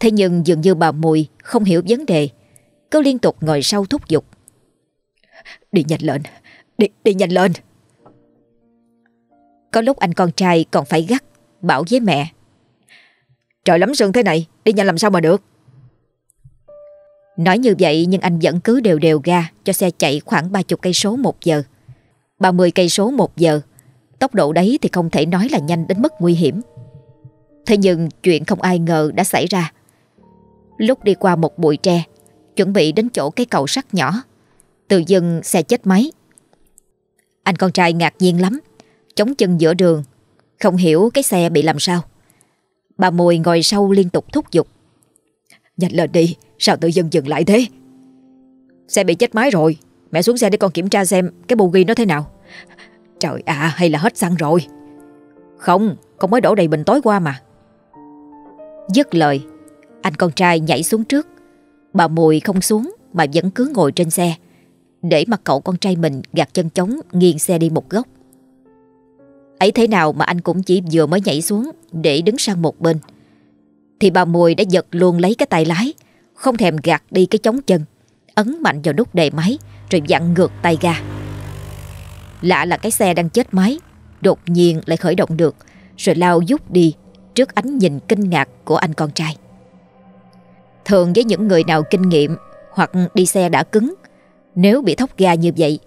Thế nhưng dường như bà Mùi không hiểu vấn đề, cứ liên tục ngồi sau thúc giục. Đi nhanh lên, đi, đi nhanh lên. Có lúc anh con trai còn phải gắt, bảo với mẹ. Trời lắm sương thế này, đi nhanh làm sao mà được. Nói như vậy nhưng anh vẫn cứ đều đều ga cho xe chạy khoảng 30 cây số một giờ. 30 cây số một giờ, tốc độ đấy thì không thể nói là nhanh đến mức nguy hiểm. Thế nhưng chuyện không ai ngờ đã xảy ra. Lúc đi qua một bụi tre, chuẩn bị đến chỗ cái cầu sắt nhỏ, tự dưng xe chết máy. Anh con trai ngạc nhiên lắm, chống chân giữa đường, không hiểu cái xe bị làm sao. Bà Mùi ngồi sau liên tục thúc giục. Nhanh lên đi, sao tự dưng dừng lại thế? Xe bị chết máy rồi, mẹ xuống xe để con kiểm tra xem cái bù ghi nó thế nào. Trời à, hay là hết xăng rồi? Không, con mới đổ đầy bình tối qua mà. Dứt lời, anh con trai nhảy xuống trước. Bà Mùi không xuống mà vẫn cứ ngồi trên xe, để mặc cậu con trai mình gạt chân chống nghiêng xe đi một góc. Ấy thế nào mà anh cũng chỉ vừa mới nhảy xuống để đứng sang một bên. Thì bà Mùi đã giật luôn lấy cái tay lái, không thèm gạt đi cái chống chân, ấn mạnh vào nút đề máy rồi dặn ngược tay ga. Lạ là cái xe đang chết máy, đột nhiên lại khởi động được, rồi lao dút đi trước ánh nhìn kinh ngạc của anh con trai. Thường với những người nào kinh nghiệm hoặc đi xe đã cứng, nếu bị thốc ga như vậy,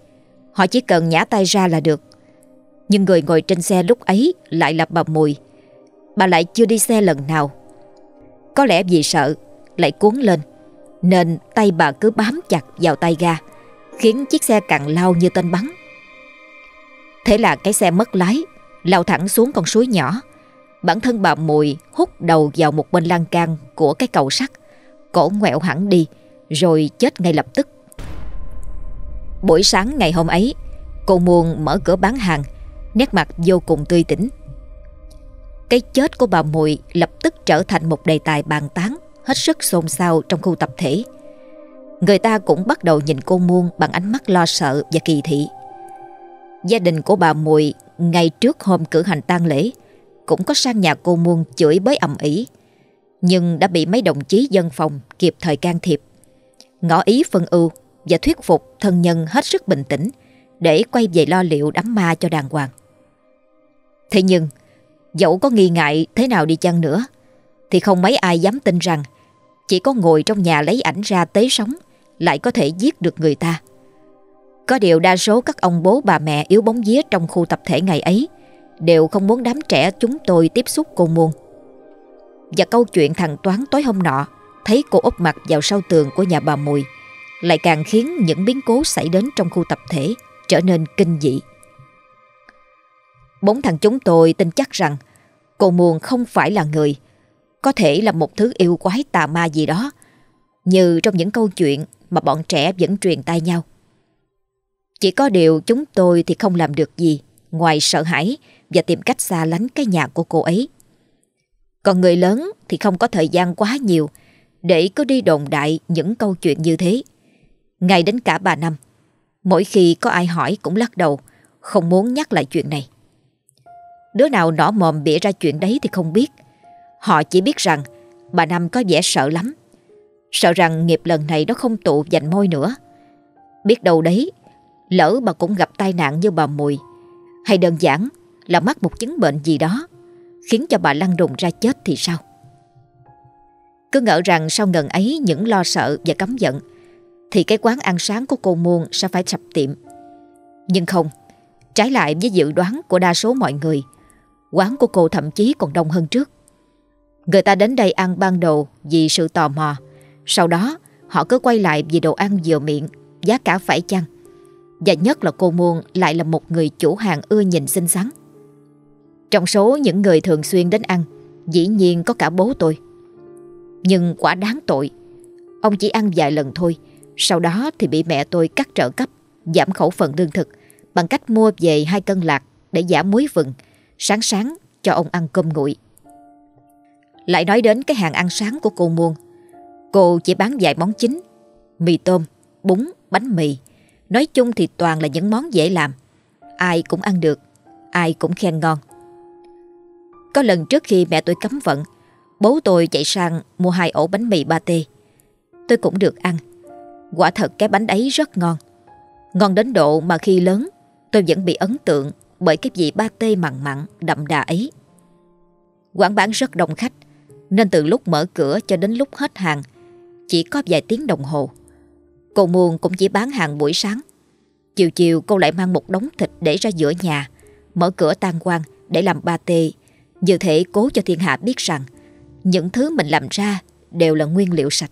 họ chỉ cần nhả tay ra là được. Nhưng người ngồi trên xe lúc ấy lại là bà Mùi. Bà lại chưa đi xe lần nào. Có lẽ vì sợ, lại cuốn lên, nên tay bà cứ bám chặt vào tay ga, khiến chiếc xe cặn lao như tên bắn. Thế là cái xe mất lái, lao thẳng xuống con suối nhỏ. Bản thân bà Mùi hút đầu vào một bên lan can của cái cầu sắt, cổ ngoẹo hẳn đi, rồi chết ngay lập tức. Buổi sáng ngày hôm ấy, cô Muôn mở cửa bán hàng, nét mặt vô cùng tươi tỉnh. Cái chết của bà Mùi lập tức trở thành một đề tài bàn tán hết sức xôn xao trong khu tập thể. Người ta cũng bắt đầu nhìn cô Muôn bằng ánh mắt lo sợ và kỳ thị. Gia đình của bà Mùi ngày trước hôm cử hành tang lễ cũng có sang nhà cô Muôn chửi bới ầm ĩ, nhưng đã bị mấy đồng chí dân phòng kịp thời can thiệp, ngõ ý phân ưu và thuyết phục thân nhân hết sức bình tĩnh để quay về lo liệu đám ma cho đàng hoàng. Thế nhưng, dẫu có nghi ngại thế nào đi chăng nữa, thì không mấy ai dám tin rằng chỉ có ngồi trong nhà lấy ảnh ra tế sống lại có thể giết được người ta. Có điều đa số các ông bố bà mẹ yếu bóng vía trong khu tập thể ngày ấy đều không muốn đám trẻ chúng tôi tiếp xúc cô muôn. Và câu chuyện thằng Toán tối hôm nọ thấy cô úp mặt vào sau tường của nhà bà Mùi lại càng khiến những biến cố xảy đến trong khu tập thể trở nên kinh dị. Bốn thằng chúng tôi tin chắc rằng cô Muôn không phải là người, có thể là một thứ yêu quái tà ma gì đó, như trong những câu chuyện mà bọn trẻ vẫn truyền tai nhau. Chỉ có điều chúng tôi thì không làm được gì ngoài sợ hãi và tìm cách xa lánh cái nhà của cô ấy. Còn người lớn thì không có thời gian quá nhiều để cứ đi đồn đại những câu chuyện như thế. Ngay đến cả bà Năm, mỗi khi có ai hỏi cũng lắc đầu, không muốn nhắc lại chuyện này. Đứa nào nỏ mồm bịa ra chuyện đấy thì không biết. Họ chỉ biết rằng bà Năm có vẻ sợ lắm. Sợ rằng nghiệp lần này nó không tụ dành môi nữa. Biết đâu đấy, lỡ bà cũng gặp tai nạn như bà Mùi. Hay đơn giản là mắc một chứng bệnh gì đó, khiến cho bà lăn đùng ra chết thì sao? Cứ ngỡ rằng sau ngần ấy những lo sợ và cấm giận, thì cái quán ăn sáng của cô Muôn sẽ phải sập tiệm. Nhưng không, trái lại với dự đoán của đa số mọi người, quán của cô thậm chí còn đông hơn trước. Người ta đến đây ăn ban đầu vì sự tò mò, sau đó họ cứ quay lại vì đồ ăn vừa miệng, giá cả phải chăng. Và nhất là cô Muôn lại là một người chủ hàng ưa nhìn xinh xắn. Trong số những người thường xuyên đến ăn, dĩ nhiên có cả bố tôi. Nhưng quả đáng tội, ông chỉ ăn vài lần thôi, sau đó thì bị mẹ tôi cắt trợ cấp, giảm khẩu phần lương thực bằng cách mua về hai cân lạc để giả muối vừng, sáng sáng cho ông ăn cơm nguội. Lại nói đến cái hàng ăn sáng của cô Muôn. Cô chỉ bán vài món chính, mì tôm, bún, bánh mì. Nói chung thì toàn là những món dễ làm. Ai cũng ăn được, ai cũng khen ngon. Có lần trước khi mẹ tôi cấm vận, bố tôi chạy sang mua hai ổ bánh mì ba tê. Tôi cũng được ăn. Quả thật cái bánh ấy rất ngon. Ngon đến độ mà khi lớn tôi vẫn bị ấn tượng bởi cái vị ba tê mặn mặn đậm đà ấy. Quán bán rất đông khách nên từ lúc mở cửa cho đến lúc hết hàng chỉ có vài tiếng đồng hồ. Cô Muôn cũng chỉ bán hàng buổi sáng. Chiều chiều cô lại mang một đống thịt để ra giữa nhà, mở cửa tan quang để làm ba tê, như thể cố cho thiên hạ biết rằng những thứ mình làm ra đều là nguyên liệu sạch.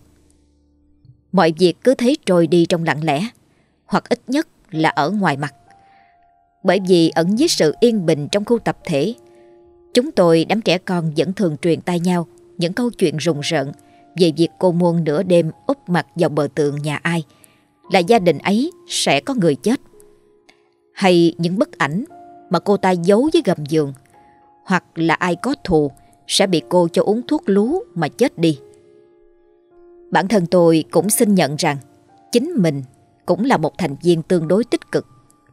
Mọi việc cứ thế trôi đi trong lặng lẽ, hoặc ít nhất là ở ngoài mặt. Bởi vì ẩn dưới sự yên bình trong khu tập thể, chúng tôi đám trẻ con vẫn thường truyền tai nhau những câu chuyện rùng rợn về việc cô muôn nửa đêm úp mặt vào bờ tường nhà ai, là gia đình ấy sẽ có người chết. Hay những bức ảnh mà cô ta giấu dưới gầm giường, hoặc là ai có thù, sẽ bị cô cho uống thuốc lú mà chết đi. Bản thân tôi cũng xin nhận rằng, chính mình cũng là một thành viên tương đối tích cực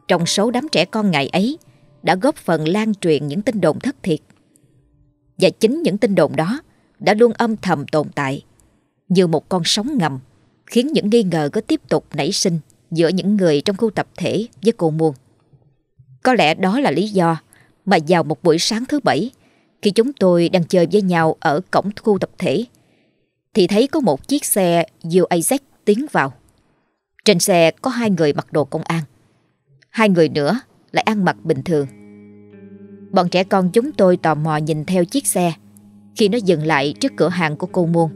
trong số đám trẻ con ngày ấy, đã góp phần lan truyền những tin đồn thất thiệt. Và chính những tin đồn đó đã luôn âm thầm tồn tại, như một con sóng ngầm, khiến những nghi ngờ cứ tiếp tục nảy sinh giữa những người trong khu tập thể với cô Muôn. Có lẽ đó là lý do mà vào một buổi sáng thứ bảy, khi chúng tôi đang chơi với nhau ở cổng khu tập thể, thì thấy có một chiếc xe UAZ tiến vào. Trên xe có hai người mặc đồ công an. Hai người nữa lại ăn mặc bình thường. Bọn trẻ con chúng tôi tò mò nhìn theo chiếc xe khi nó dừng lại trước cửa hàng của cô Muôn.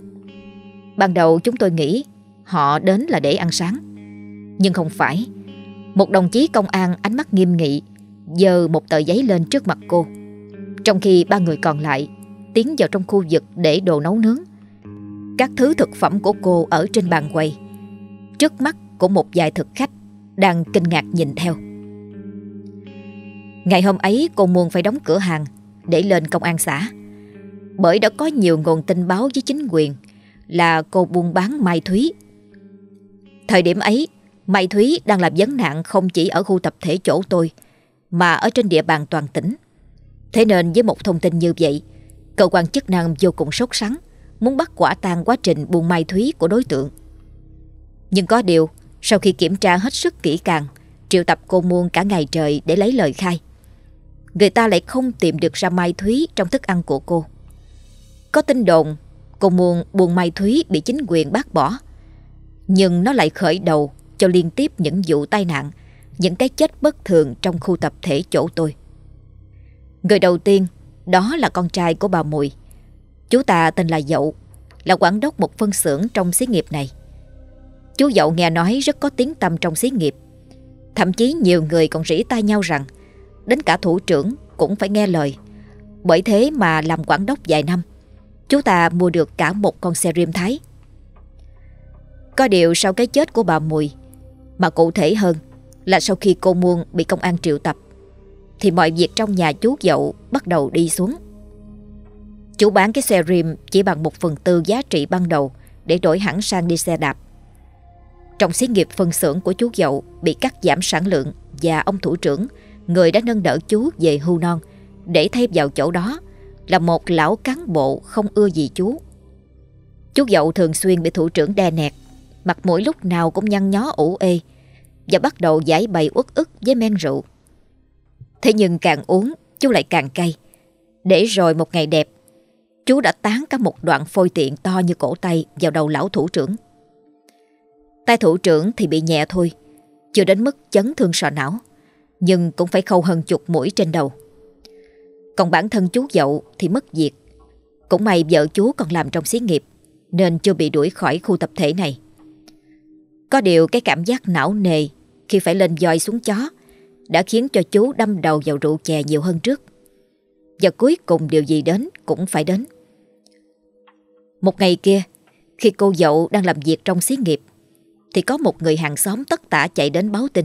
Ban đầu chúng tôi nghĩ họ đến là để ăn sáng. Nhưng không phải. Một đồng chí công an ánh mắt nghiêm nghị giơ một tờ giấy lên trước mặt cô. Trong khi ba người còn lại tiến vào trong khu vực để đồ nấu nướng. Các thứ thực phẩm của cô ở trên bàn quầy. Trước mắt của một vài thực khách đang kinh ngạc nhìn theo. Ngày hôm ấy cô Muôn phải đóng cửa hàng để lên công an xã. Bởi đã có nhiều nguồn tin báo với chính quyền là cô buôn bán Mai Thúy. Thời điểm ấy, Mai Thúy đang làm vấn nạn không chỉ ở khu tập thể chỗ tôi mà ở trên địa bàn toàn tỉnh. Thế nên với một thông tin như vậy, cơ quan chức năng vô cùng sốt sắng, muốn bắt quả tang quá trình buôn Mai Thúy của đối tượng. Nhưng có điều, sau khi kiểm tra hết sức kỹ càng, triệu tập cô Muôn cả ngày trời để lấy lời khai. Người ta lại không tìm được ra Mai Thúy trong thức ăn của cô. Có tin đồn cô Muôn buôn Mai Thúy bị chính quyền bác bỏ. Nhưng nó lại khởi đầu cho liên tiếp những vụ tai nạn, những cái chết bất thường trong khu tập thể chỗ tôi. Người đầu tiên đó là con trai của bà Mùi. Chú ta tên là Dậu, là quản đốc một phân xưởng trong xí nghiệp này. Chú Dậu nghe nói rất có tiếng tâm trong xí nghiệp. Thậm chí nhiều người còn rỉ tai nhau rằng đến cả thủ trưởng cũng phải nghe lời. Bởi thế mà làm quản đốc vài năm, chú ta mua được cả một con xe riêng Thái. Có điều sau cái chết của bà Mùi, mà cụ thể hơn là sau khi cô Muôn bị công an triệu tập, thì mọi việc trong nhà chú Dậu bắt đầu đi xuống. Chú bán cái xe rim chỉ bằng một phần tư giá trị ban đầu để đổi hẳn sang đi xe đạp. Trong xí nghiệp phân xưởng của chú Dậu bị cắt giảm sản lượng và ông thủ trưởng, người đã nâng đỡ chú về hưu non, để thay vào chỗ đó là một lão cán bộ không ưa gì chú. Chú Dậu thường xuyên bị thủ trưởng đe nẹt, mặt mũi lúc nào cũng nhăn nhó ủ ê và bắt đầu giải bày uất ức với men rượu. Thế nhưng càng uống, chú lại càng cay. Để rồi một ngày đẹp, chú đã tán cả một đoạn phôi tiện to như cổ tay vào đầu lão thủ trưởng. Tay thủ trưởng thì bị nhẹ thôi, chưa đến mức chấn thương sọ não, nhưng cũng phải khâu hơn chục mũi trên đầu. Còn bản thân chú dậu thì mất việc. Cũng may vợ chú còn làm trong xí nghiệp, nên chưa bị đuổi khỏi khu tập thể này. Có điều cái cảm giác não nề khi phải lên dòi xuống chó đã khiến cho chú đâm đầu vào rượu chè nhiều hơn trước. Và cuối cùng điều gì đến cũng phải đến. Một ngày kia, khi cô dậu đang làm việc trong xí nghiệp, thì có một người hàng xóm tất tả chạy đến báo tin.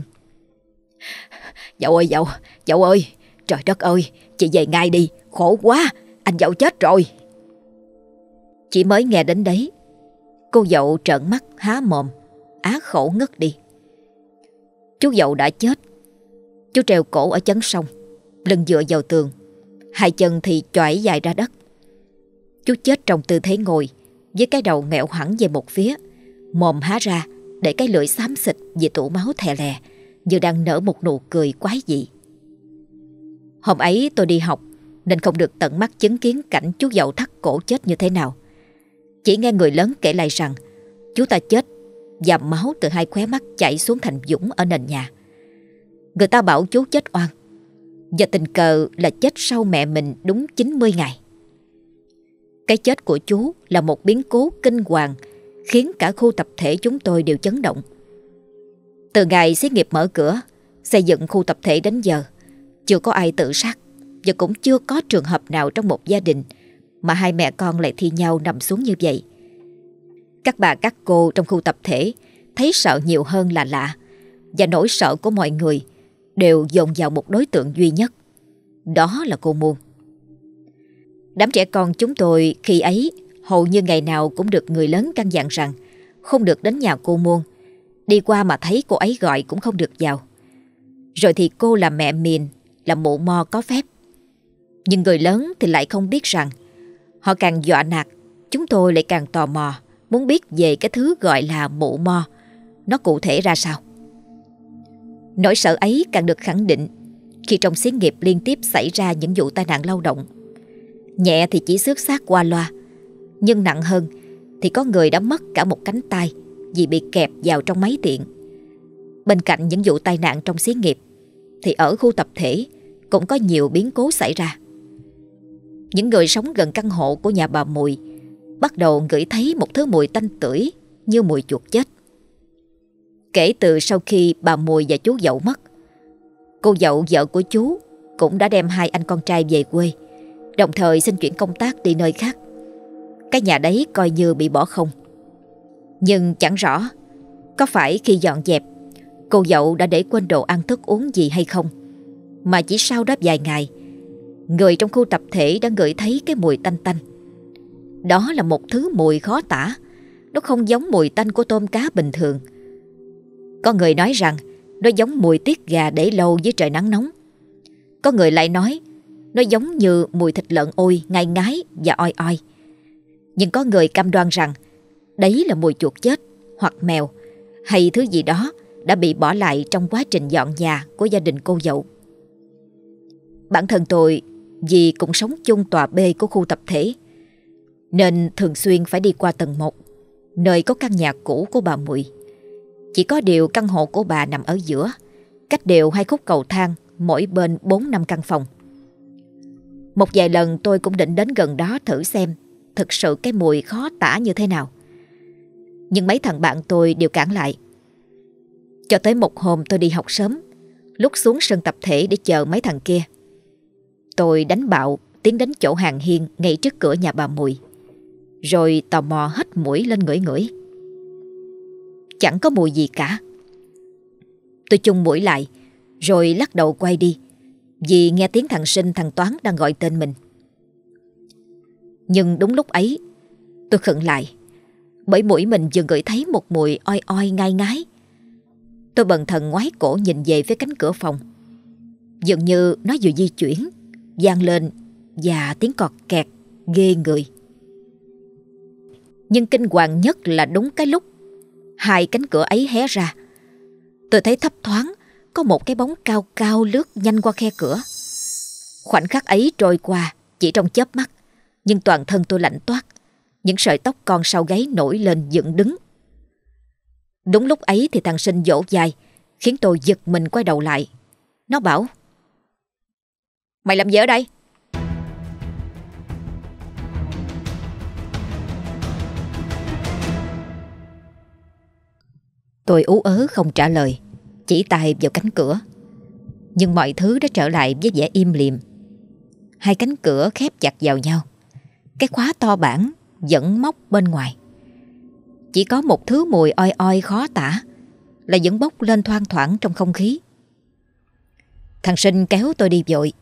Dậu ơi dậu, dậu ơi, trời đất ơi, chị về ngay đi, khổ quá, anh dậu chết rồi. Chỉ mới nghe đến đấy, cô dậu trợn mắt há mồm, á khổ ngất đi. Chú dậu đã chết. Chú treo cổ ở chấn sông Lưng dựa vào tường, Hai chân thì choải dài ra đất. Chú chết trong tư thế ngồi, Với cái đầu nghẹo hẳn về một phía, Mồm há ra Để cái lưỡi xám xịt vì tủ máu thè lè, Như đang nở một nụ cười quái dị. Hôm ấy tôi đi học, Nên không được tận mắt chứng kiến cảnh chú dậu thắt cổ chết như thế nào. Chỉ nghe người lớn kể lại rằng, Chú ta chết và máu từ hai khóe mắt chảy xuống thành dũng ở nền nhà. Người ta bảo chú chết oan. Và tình cờ là chết sau mẹ mình đúng 90 ngày. Cái chết của chú là một biến cố kinh hoàng, Khiến cả khu tập thể chúng tôi đều chấn động. Từ ngày xí nghiệp mở cửa, Xây dựng khu tập thể đến giờ, Chưa có ai tự sát Và cũng chưa có trường hợp nào trong một gia đình Mà hai mẹ con lại thi nhau nằm xuống như vậy. Các bà các cô trong khu tập thể Thấy sợ nhiều hơn là lạ Và nỗi sợ của mọi người đều dồn vào một đối tượng duy nhất. Đó là cô Muôn. Đám trẻ con chúng tôi khi ấy hầu như ngày nào cũng được người lớn căn dặn rằng không được đến nhà cô Muôn. Đi qua mà thấy cô ấy gọi cũng không được vào. Rồi thì cô là mẹ miền, là mụ mo có phép. Nhưng người lớn thì lại không biết rằng họ càng dọa nạt, chúng tôi lại càng tò mò, muốn biết về cái thứ gọi là mụ mo. Nó cụ thể ra sao? Nỗi sợ ấy càng được khẳng định khi trong xí nghiệp liên tiếp xảy ra những vụ tai nạn lao động. Nhẹ thì chỉ xước xác qua loa, nhưng nặng hơn thì có người đã mất cả một cánh tay vì bị kẹp vào trong máy tiện. Bên cạnh những vụ tai nạn trong xí nghiệp thì ở khu tập thể cũng có nhiều biến cố xảy ra. Những người sống gần căn hộ của nhà bà Mùi bắt đầu ngửi thấy một thứ mùi tanh tưởi như mùi chuột chết. Kể từ sau khi bà Mùi và chú Dậu mất, Cô Dậu vợ của chú Cũng đã đem hai anh con trai về quê, Đồng thời xin chuyển công tác đi nơi khác. Cái nhà đấy coi như bị bỏ không. Nhưng chẳng rõ Có phải khi dọn dẹp, Cô dậu đã để quên đồ ăn thức uống gì hay không, Mà chỉ sau đó vài ngày, Người trong khu tập thể đã ngửi thấy cái mùi tanh tanh. Đó là một thứ mùi khó tả. Nó không giống mùi tanh của tôm cá bình thường. Có người nói rằng Nó giống mùi tiết gà để lâu dưới trời nắng nóng. Có người lại nói Nó giống như mùi thịt lợn ôi, ngai ngái và oi oi. Nhưng có người cam đoan rằng Đấy là mùi chuột chết hoặc mèo Hay thứ gì đó đã bị bỏ lại trong quá trình dọn nhà của gia đình cô dậu. Bản thân tôi vì cũng sống chung tòa B của khu tập thể nên thường xuyên phải đi qua tầng 1 nơi có căn nhà cũ của bà Mụi. Chỉ có điều căn hộ của bà nằm ở giữa, cách đều hai khúc cầu thang, mỗi bên 4 năm căn phòng. Một vài lần tôi cũng định đến gần đó thử xem, thực sự cái mùi khó tả như thế nào. Nhưng mấy thằng bạn tôi đều cản lại. Cho tới một hôm tôi đi học sớm, Lúc xuống sân tập thể để chờ mấy thằng kia Tôi đánh bạo, Tiến đến chỗ hàng hiên Ngay trước cửa nhà bà Mùi rồi tò mò hết mũi lên ngửi ngửi. Chẳng có mùi gì cả. Tôi chung mũi lại, Rồi lắc đầu quay đi, Vì nghe tiếng thằng sinh, thằng Toán đang gọi tên mình. Nhưng đúng lúc ấy, Tôi khựng lại, Bởi mũi mình vừa ngửi thấy một mùi oi oi ngai ngái. Tôi bần thần ngoái cổ nhìn về phía cánh cửa phòng. Dường như nó vừa di chuyển, vang lên Và tiếng cọt kẹt, ghê người. Nhưng kinh hoàng nhất là đúng cái lúc, Hai cánh cửa ấy hé ra. Tôi thấy thấp thoáng, Có một cái bóng cao cao lướt nhanh qua khe cửa. Khoảnh khắc ấy trôi qua Chỉ trong chớp mắt, Nhưng toàn thân tôi lạnh toát, Những sợi tóc còn sau gáy nổi lên dựng đứng. Đúng lúc ấy thì thằng sinh dỗ dài, Khiến tôi giật mình quay đầu lại. Nó bảo, Mày làm gì ở đây? Tôi ú ớ không trả lời, Chỉ tay vào cánh cửa. Nhưng mọi thứ đã trở lại với vẻ im liềm Hai cánh cửa khép chặt vào nhau. Cái khóa to bản Vẫn móc bên ngoài. Chỉ có một thứ mùi oi oi khó tả Là vẫn bốc lên thoang thoảng trong không khí. Thằng Sinh kéo tôi đi vội.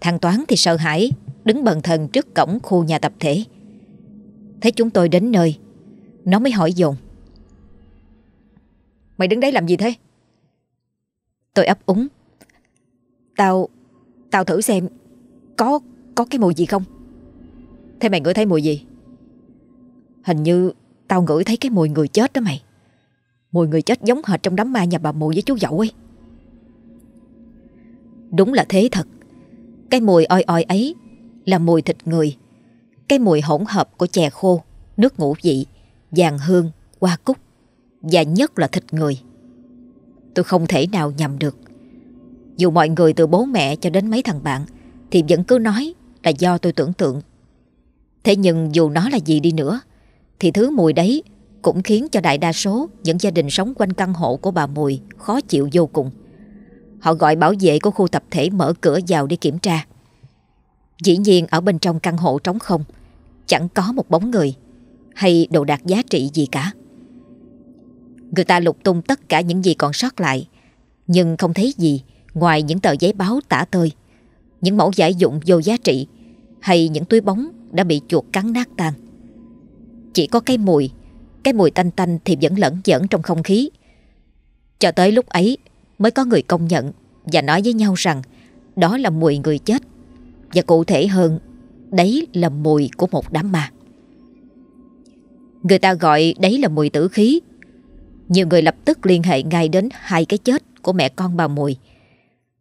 Thằng Toán thì sợ hãi, Đứng bần thần trước cổng khu nhà tập thể. Thấy chúng tôi đến nơi, Nó mới hỏi dồn. Mày đứng đấy làm gì thế? Tôi ấp úng. Tao Tao thử xem Có có cái mùi gì không? Thế mày ngửi thấy mùi gì? Hình như Tao ngửi thấy cái mùi người chết đó mày. Mùi người chết giống hệt trong đám ma nhà bà mụ với chú dậu ấy. Đúng là thế thật. Cái mùi oi oi ấy Là mùi thịt người. Cái mùi hỗn hợp của chè khô Nước ngũ vị Vàng hương, hoa cúc. Và nhất là thịt người Tôi không thể nào nhầm được Dù mọi người từ bố mẹ cho đến mấy thằng bạn Thì vẫn cứ nói là do tôi tưởng tượng Thế nhưng dù nó là gì đi nữa thì thứ mùi đấy cũng khiến cho đại đa số những gia đình sống quanh căn hộ của bà Mùi khó chịu vô cùng. Họ gọi bảo vệ của khu tập thể mở cửa vào để kiểm tra. Dĩ nhiên ở bên trong căn hộ trống không, chẳng có một bóng người hay đồ đạc giá trị gì cả. Người ta lục tung tất cả những gì còn sót lại, nhưng không thấy gì ngoài những tờ giấy báo tả tơi, những mẫu giải dụng vô giá trị hay những túi bóng đã bị chuột cắn nát tan. Chỉ có cái mùi Cái mùi tanh tanh thì vẫn lẫn dẫn trong không khí. Cho tới lúc ấy Mới có người công nhận Và nói với nhau rằng Đó là mùi người chết. Và cụ thể hơn Đấy là mùi của một đám ma. Người ta gọi đấy là mùi tử khí. Nhiều người lập tức liên hệ ngay đến hai cái chết của mẹ con bà Mùi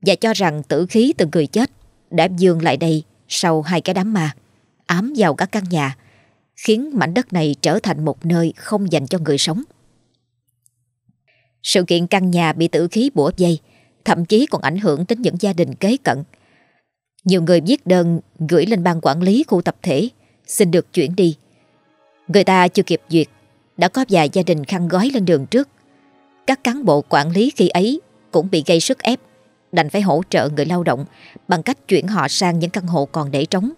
Và cho rằng tử khí từ người chết đã dương lại đây sau hai cái đám ma ám vào các căn nhà khiến mảnh đất này trở thành một nơi không dành cho người sống. Sự kiện căn nhà bị tử khí bủa dây, thậm chí còn ảnh hưởng đến những gia đình kế cận. Nhiều người viết đơn gửi lên ban quản lý khu tập thể, xin được chuyển đi. Người ta chưa kịp duyệt, đã có vài gia đình khăn gói lên đường trước. Các cán bộ quản lý khi ấy cũng bị gây sức ép, đành phải hỗ trợ người lao động bằng cách chuyển họ sang những căn hộ còn để trống.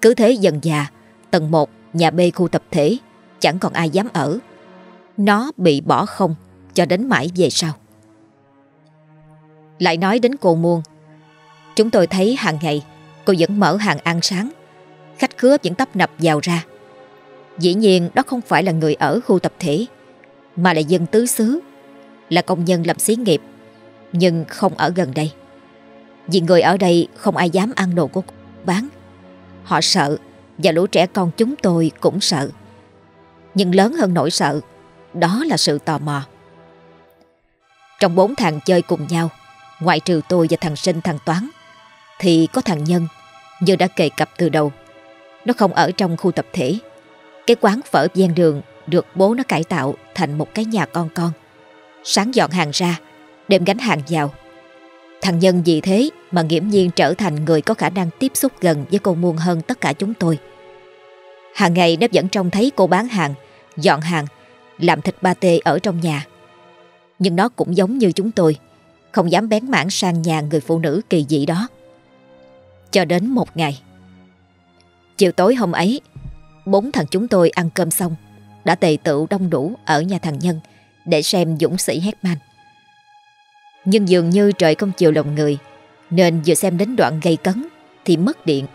Cứ thế dần già, tầng 1 nhà B khu tập thể chẳng còn ai dám ở. Nó bị bỏ không cho đến mãi về sau. Lại nói đến cô Muôn, chúng tôi thấy hàng ngày cô vẫn mở hàng ăn sáng, khách khứa vẫn tấp nập vào ra. Dĩ nhiên đó không phải là người ở khu tập thể, mà là dân tứ xứ, là công nhân làm xí nghiệp, nhưng không ở gần đây. Vì người ở đây không ai dám ăn đồ của cô bán. Họ sợ và lũ trẻ con chúng tôi cũng sợ. Nhưng lớn hơn nỗi sợ, đó là sự tò mò. Trong bốn thằng chơi cùng nhau, ngoại trừ tôi và thằng Sinh thằng Toán, thì có thằng Nhân, như đã kề cập từ đầu. Nó không ở trong khu tập thể. Cái quán phở ven đường được bố nó cải tạo thành một cái nhà con con. Sáng dọn hàng ra, đem gánh hàng vào. Thằng Nhân vì thế mà nghiễm nhiên trở thành người có khả năng tiếp xúc gần với cô Muôn hơn tất cả chúng tôi. Hàng ngày nó vẫn trông thấy cô bán hàng, dọn hàng, làm thịt ba tê ở trong nhà. Nhưng nó cũng giống như chúng tôi, không dám bén mảng sang nhà người phụ nữ kỳ dị đó. Cho đến một ngày. Chiều tối hôm ấy, bốn thằng chúng tôi ăn cơm xong, đã tề tựu đông đủ ở nhà thằng Nhân để xem dũng sĩ Hetman. Nhưng dường như trời không chiều lòng người, nên vừa xem đến đoạn gây cấn thì mất điện.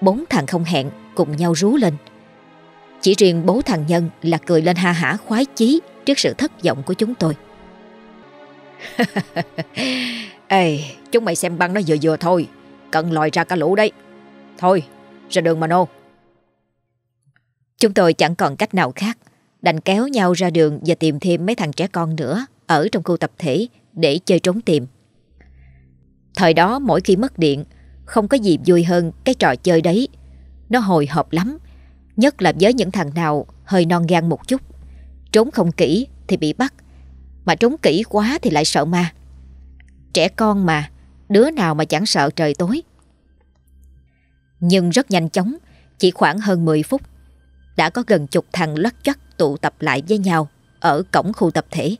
Bốn thằng không hẹn cùng nhau rú lên. Chỉ riêng bố thằng Nhân là cười lên ha hả khoái chí trước sự thất vọng của chúng tôi. [laughs] Ê, chúng mày xem băng nó vừa vừa thôi, cần lòi ra cả lũ đấy. Thôi, ra đường mà nô. Chúng tôi chẳng còn cách nào khác, đành kéo nhau ra đường và tìm thêm mấy thằng trẻ con nữa ở trong khu tập thể để chơi trốn tìm. Thời đó mỗi khi mất điện, không có gì vui hơn cái trò chơi đấy. Nó hồi hộp lắm, nhất là với những thằng nào hơi non gan một chút. Trốn không kỹ thì bị bắt, mà trốn kỹ quá thì lại sợ ma. Trẻ con mà, đứa nào mà chẳng sợ trời tối. Nhưng rất nhanh chóng, chỉ khoảng hơn 10 phút, đã có gần chục thằng lắc chất tụ tập lại với nhau ở cổng khu tập thể.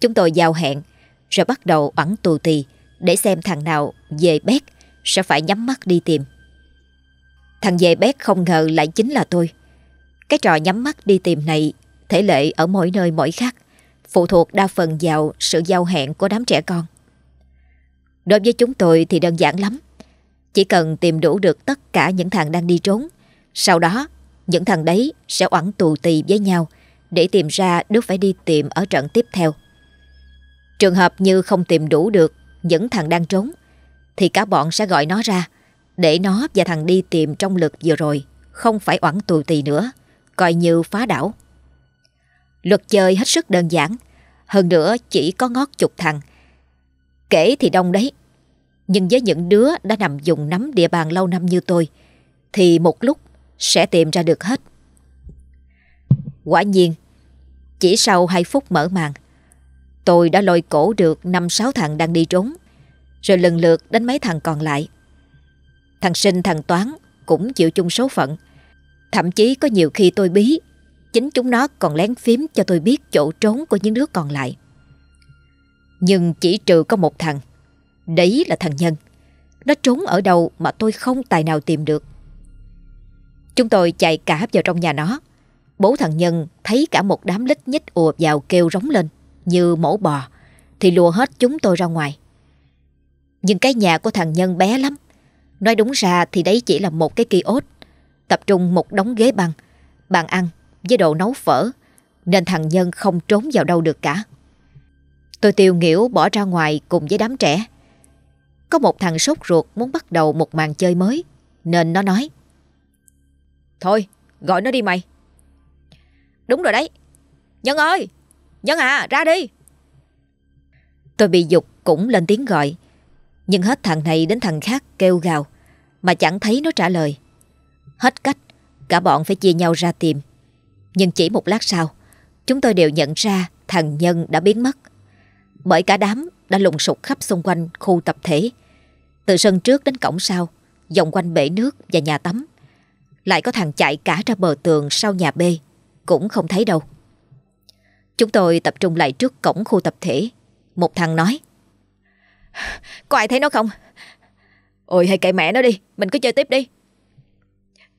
Chúng tôi giao hẹn, rồi bắt đầu ẩn tù tì để xem thằng nào về bét sẽ phải nhắm mắt đi tìm. Thằng về bét không ngờ lại chính là tôi. Cái trò nhắm mắt đi tìm này thể lệ ở mỗi nơi mỗi khác, phụ thuộc đa phần vào sự giao hẹn của đám trẻ con. Đối với chúng tôi thì đơn giản lắm. Chỉ cần tìm đủ được tất cả những thằng đang đi trốn, sau đó những thằng đấy sẽ oẳn tù tì với nhau để tìm ra đứa phải đi tìm ở trận tiếp theo. Trường hợp như không tìm đủ được những thằng đang trốn thì cả bọn sẽ gọi nó ra để nó và thằng đi tìm trong lượt vừa rồi không phải oẳn tù tì nữa, coi như phá đảo. Luật chơi hết sức đơn giản, hơn nữa chỉ có ngót chục thằng. Kể thì đông đấy, nhưng với những đứa đã nằm dùng nắm địa bàn lâu năm như tôi, thì một lúc sẽ tìm ra được hết. Quả nhiên, chỉ sau 2 phút mở màn, tôi đã lôi cổ được 5-6 thằng đang đi trốn, rồi lần lượt đến mấy thằng còn lại. Thằng sinh thằng toán cũng chịu chung số phận. Thậm chí có nhiều khi tôi bí, chính chúng nó còn lén phím cho tôi biết chỗ trốn của những đứa còn lại. Nhưng chỉ trừ có một thằng, đấy là thằng Nhân. Nó trốn ở đâu mà tôi không tài nào tìm được. Chúng tôi chạy cả vào trong nhà nó. Bố thằng Nhân thấy cả một đám lít nhít ùa vào kêu rống lên như mổ bò thì lùa hết chúng tôi ra ngoài. Nhưng cái nhà của thằng Nhân bé lắm. Nói đúng ra thì đấy chỉ là một cái kiosk tập trung một đống ghế băng, bàn ăn với đồ nấu phở nên thằng Nhân không trốn vào đâu được cả. Tôi tiêu nghỉu bỏ ra ngoài cùng với đám trẻ. Có một thằng sốt ruột muốn bắt đầu một màn chơi mới nên nó nói Thôi, gọi nó đi mày. Đúng rồi đấy. Nhân ơi, Nhân à, ra đi. Tôi bị dục cũng lên tiếng gọi. Nhưng hết thằng này đến thằng khác kêu gào mà chẳng thấy nó trả lời. Hết cách, cả bọn phải chia nhau ra tìm. Nhưng chỉ một lát sau, chúng tôi đều nhận ra thằng Nhân đã biến mất. Bởi cả đám đã lùng sục khắp xung quanh khu tập thể. Từ sân trước đến cổng sau, vòng quanh bể nước và nhà tắm. Lại có thằng chạy cả ra bờ tường sau nhà B, Cũng không thấy đâu. Chúng tôi tập trung lại trước cổng khu tập thể. Một thằng nói, Có ai thấy nó không? Ôi hay kệ mẹ nó đi, Mình cứ chơi tiếp đi.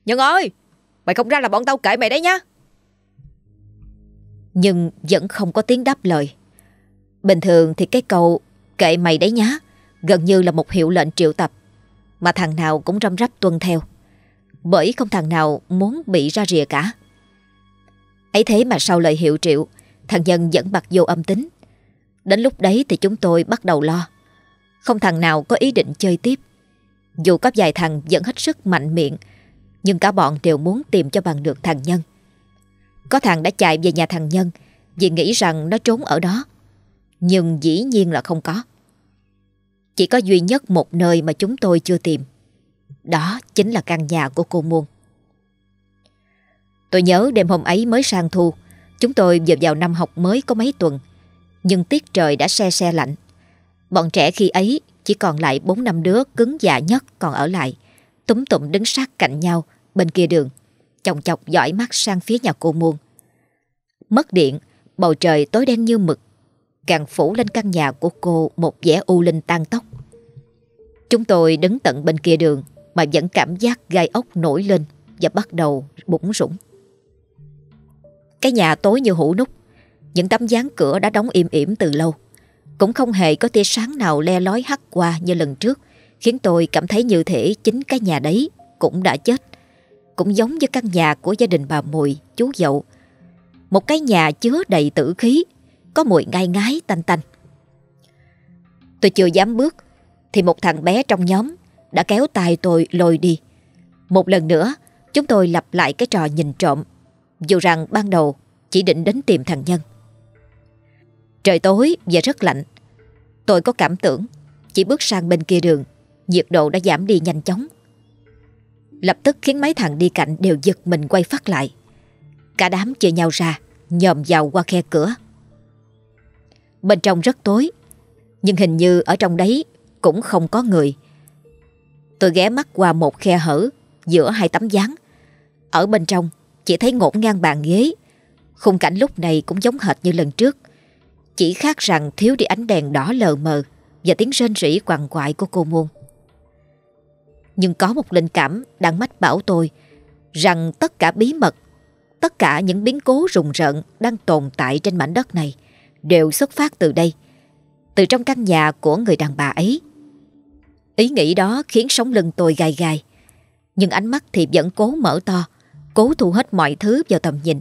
Nhân ơi, Mày không ra là bọn tao kệ mày đấy nhá. Nhưng vẫn không có tiếng đáp lời. Bình thường thì cái câu Kệ mày đấy nhá Gần như là một hiệu lệnh triệu tập, Mà thằng nào cũng răm rắp tuân theo. Bởi không thằng nào muốn bị ra rìa cả. Ấy thế mà sau lời hiệu triệu, Thằng Nhân vẫn bật vô âm tính. Đến lúc đấy thì chúng tôi bắt đầu lo. Không thằng nào có ý định chơi tiếp. Dù có vài thằng vẫn hết sức mạnh miệng, Nhưng cả bọn đều muốn tìm cho bằng được thằng Nhân. Có thằng đã chạy về nhà thằng Nhân Vì nghĩ rằng nó trốn ở đó, Nhưng dĩ nhiên là không có. Chỉ có duy nhất một nơi mà chúng tôi chưa tìm. Đó chính là căn nhà của cô Muôn Tôi nhớ đêm hôm ấy mới sang thu Chúng tôi vừa vào năm học mới có mấy tuần Nhưng tiết trời đã se se lạnh. Bọn trẻ khi ấy chỉ còn lại 4 năm đứa cứng dạ nhất còn ở lại Túm tụm đứng sát cạnh nhau bên kia đường Chồng chọc dõi mắt sang phía nhà cô Muôn Mất điện, bầu trời tối đen như mực Càng phủ lên căn nhà của cô một vẻ u linh tan tóc. Chúng tôi đứng tận bên kia đường mà vẫn cảm giác gai ốc nổi lên Và bắt đầu bủng rủng cái nhà tối như hũ nút Những tấm dáng cửa đã đóng im ỉm từ lâu. Cũng không hề có tia sáng nào le lói hắt qua như lần trước Khiến tôi cảm thấy như thể chính cái nhà đấy cũng đã chết Cũng giống như căn nhà của gia đình bà Mùi, chú Dậu. Một cái nhà chứa đầy tử khí Có mùi ngai ngái tanh tanh. Tôi chưa dám bước Thì một thằng bé trong nhóm đã kéo tay tôi lôi đi Một lần nữa Chúng tôi lặp lại cái trò nhìn trộm dù rằng ban đầu chỉ định đến tìm thằng Nhân. Trời tối và rất lạnh. Tôi có cảm tưởng chỉ bước sang bên kia đường, nhiệt độ đã giảm đi nhanh chóng. Lập tức khiến mấy thằng đi cạnh đều giật mình quay phát lại. Cả đám chia nhau ra, nhòm vào qua khe cửa. Bên trong rất tối, nhưng hình như ở trong đấy cũng không có người. Tôi ghé mắt qua một khe hở giữa hai tấm dáng. Ở bên trong, chỉ thấy ngổn ngang bàn ghế. Khung cảnh lúc này cũng giống hệt như lần trước. Chỉ khác rằng thiếu đi ánh đèn đỏ lờ mờ Và tiếng rên rỉ quằn quại của cô Muôn Nhưng có một linh cảm đang mách bảo tôi Rằng tất cả bí mật, Tất cả những biến cố rùng rợn Đang tồn tại trên mảnh đất này Đều xuất phát từ đây, Từ trong căn nhà của người đàn bà ấy. Ý nghĩ đó khiến sống lưng tôi gai gai. Nhưng ánh mắt thì vẫn cố mở to, Cố thu hết mọi thứ vào tầm nhìn.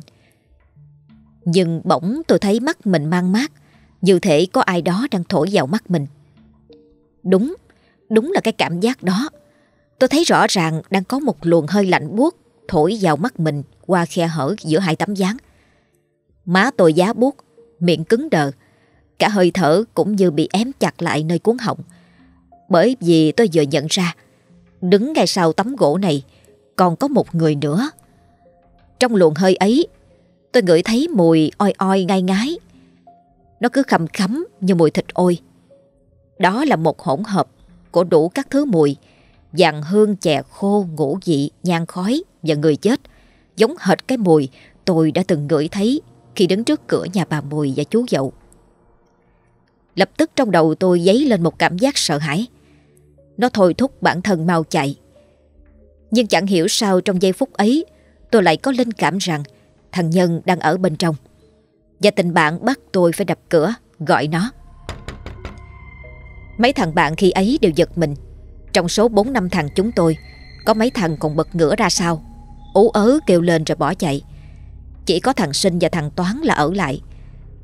Nhưng bỗng tôi thấy mắt mình mang mát, Như thể có ai đó đang thổi vào mắt mình. Đúng Đúng là cái cảm giác đó. Tôi thấy rõ ràng đang có một luồng hơi lạnh buốt Thổi vào mắt mình Qua khe hở giữa hai tấm dáng. Má tôi giá buốt, Miệng cứng đờ, Cả hơi thở cũng như bị ém chặt lại nơi cuốn họng. Bởi vì tôi vừa nhận ra Đứng ngay sau tấm gỗ này Còn có một người nữa. Trong luồng hơi ấy Tôi ngửi thấy mùi oi oi ngai ngái. Nó cứ khầm khắm như mùi thịt ôi. Đó là một hỗn hợp Của đủ các thứ mùi Vàng hương chè khô, ngũ dị, nhang khói Và người chết Giống hệt cái mùi tôi đã từng ngửi thấy Khi đứng trước cửa nhà bà Mùi và chú Dậu. Lập tức trong đầu tôi dấy lên một cảm giác sợ hãi. Nó thôi thúc bản thân mau chạy Nhưng chẳng hiểu sao trong giây phút ấy tôi lại có linh cảm rằng thằng Nhân đang ở bên trong. Và tình bạn bắt tôi phải đập cửa, gọi nó. Mấy thằng bạn khi ấy đều giật mình. Trong số 4 năm thằng chúng tôi, có mấy thằng còn bật ngửa ra sau, ú ớ kêu lên rồi bỏ chạy. Chỉ có thằng Sinh và thằng Toán là ở lại.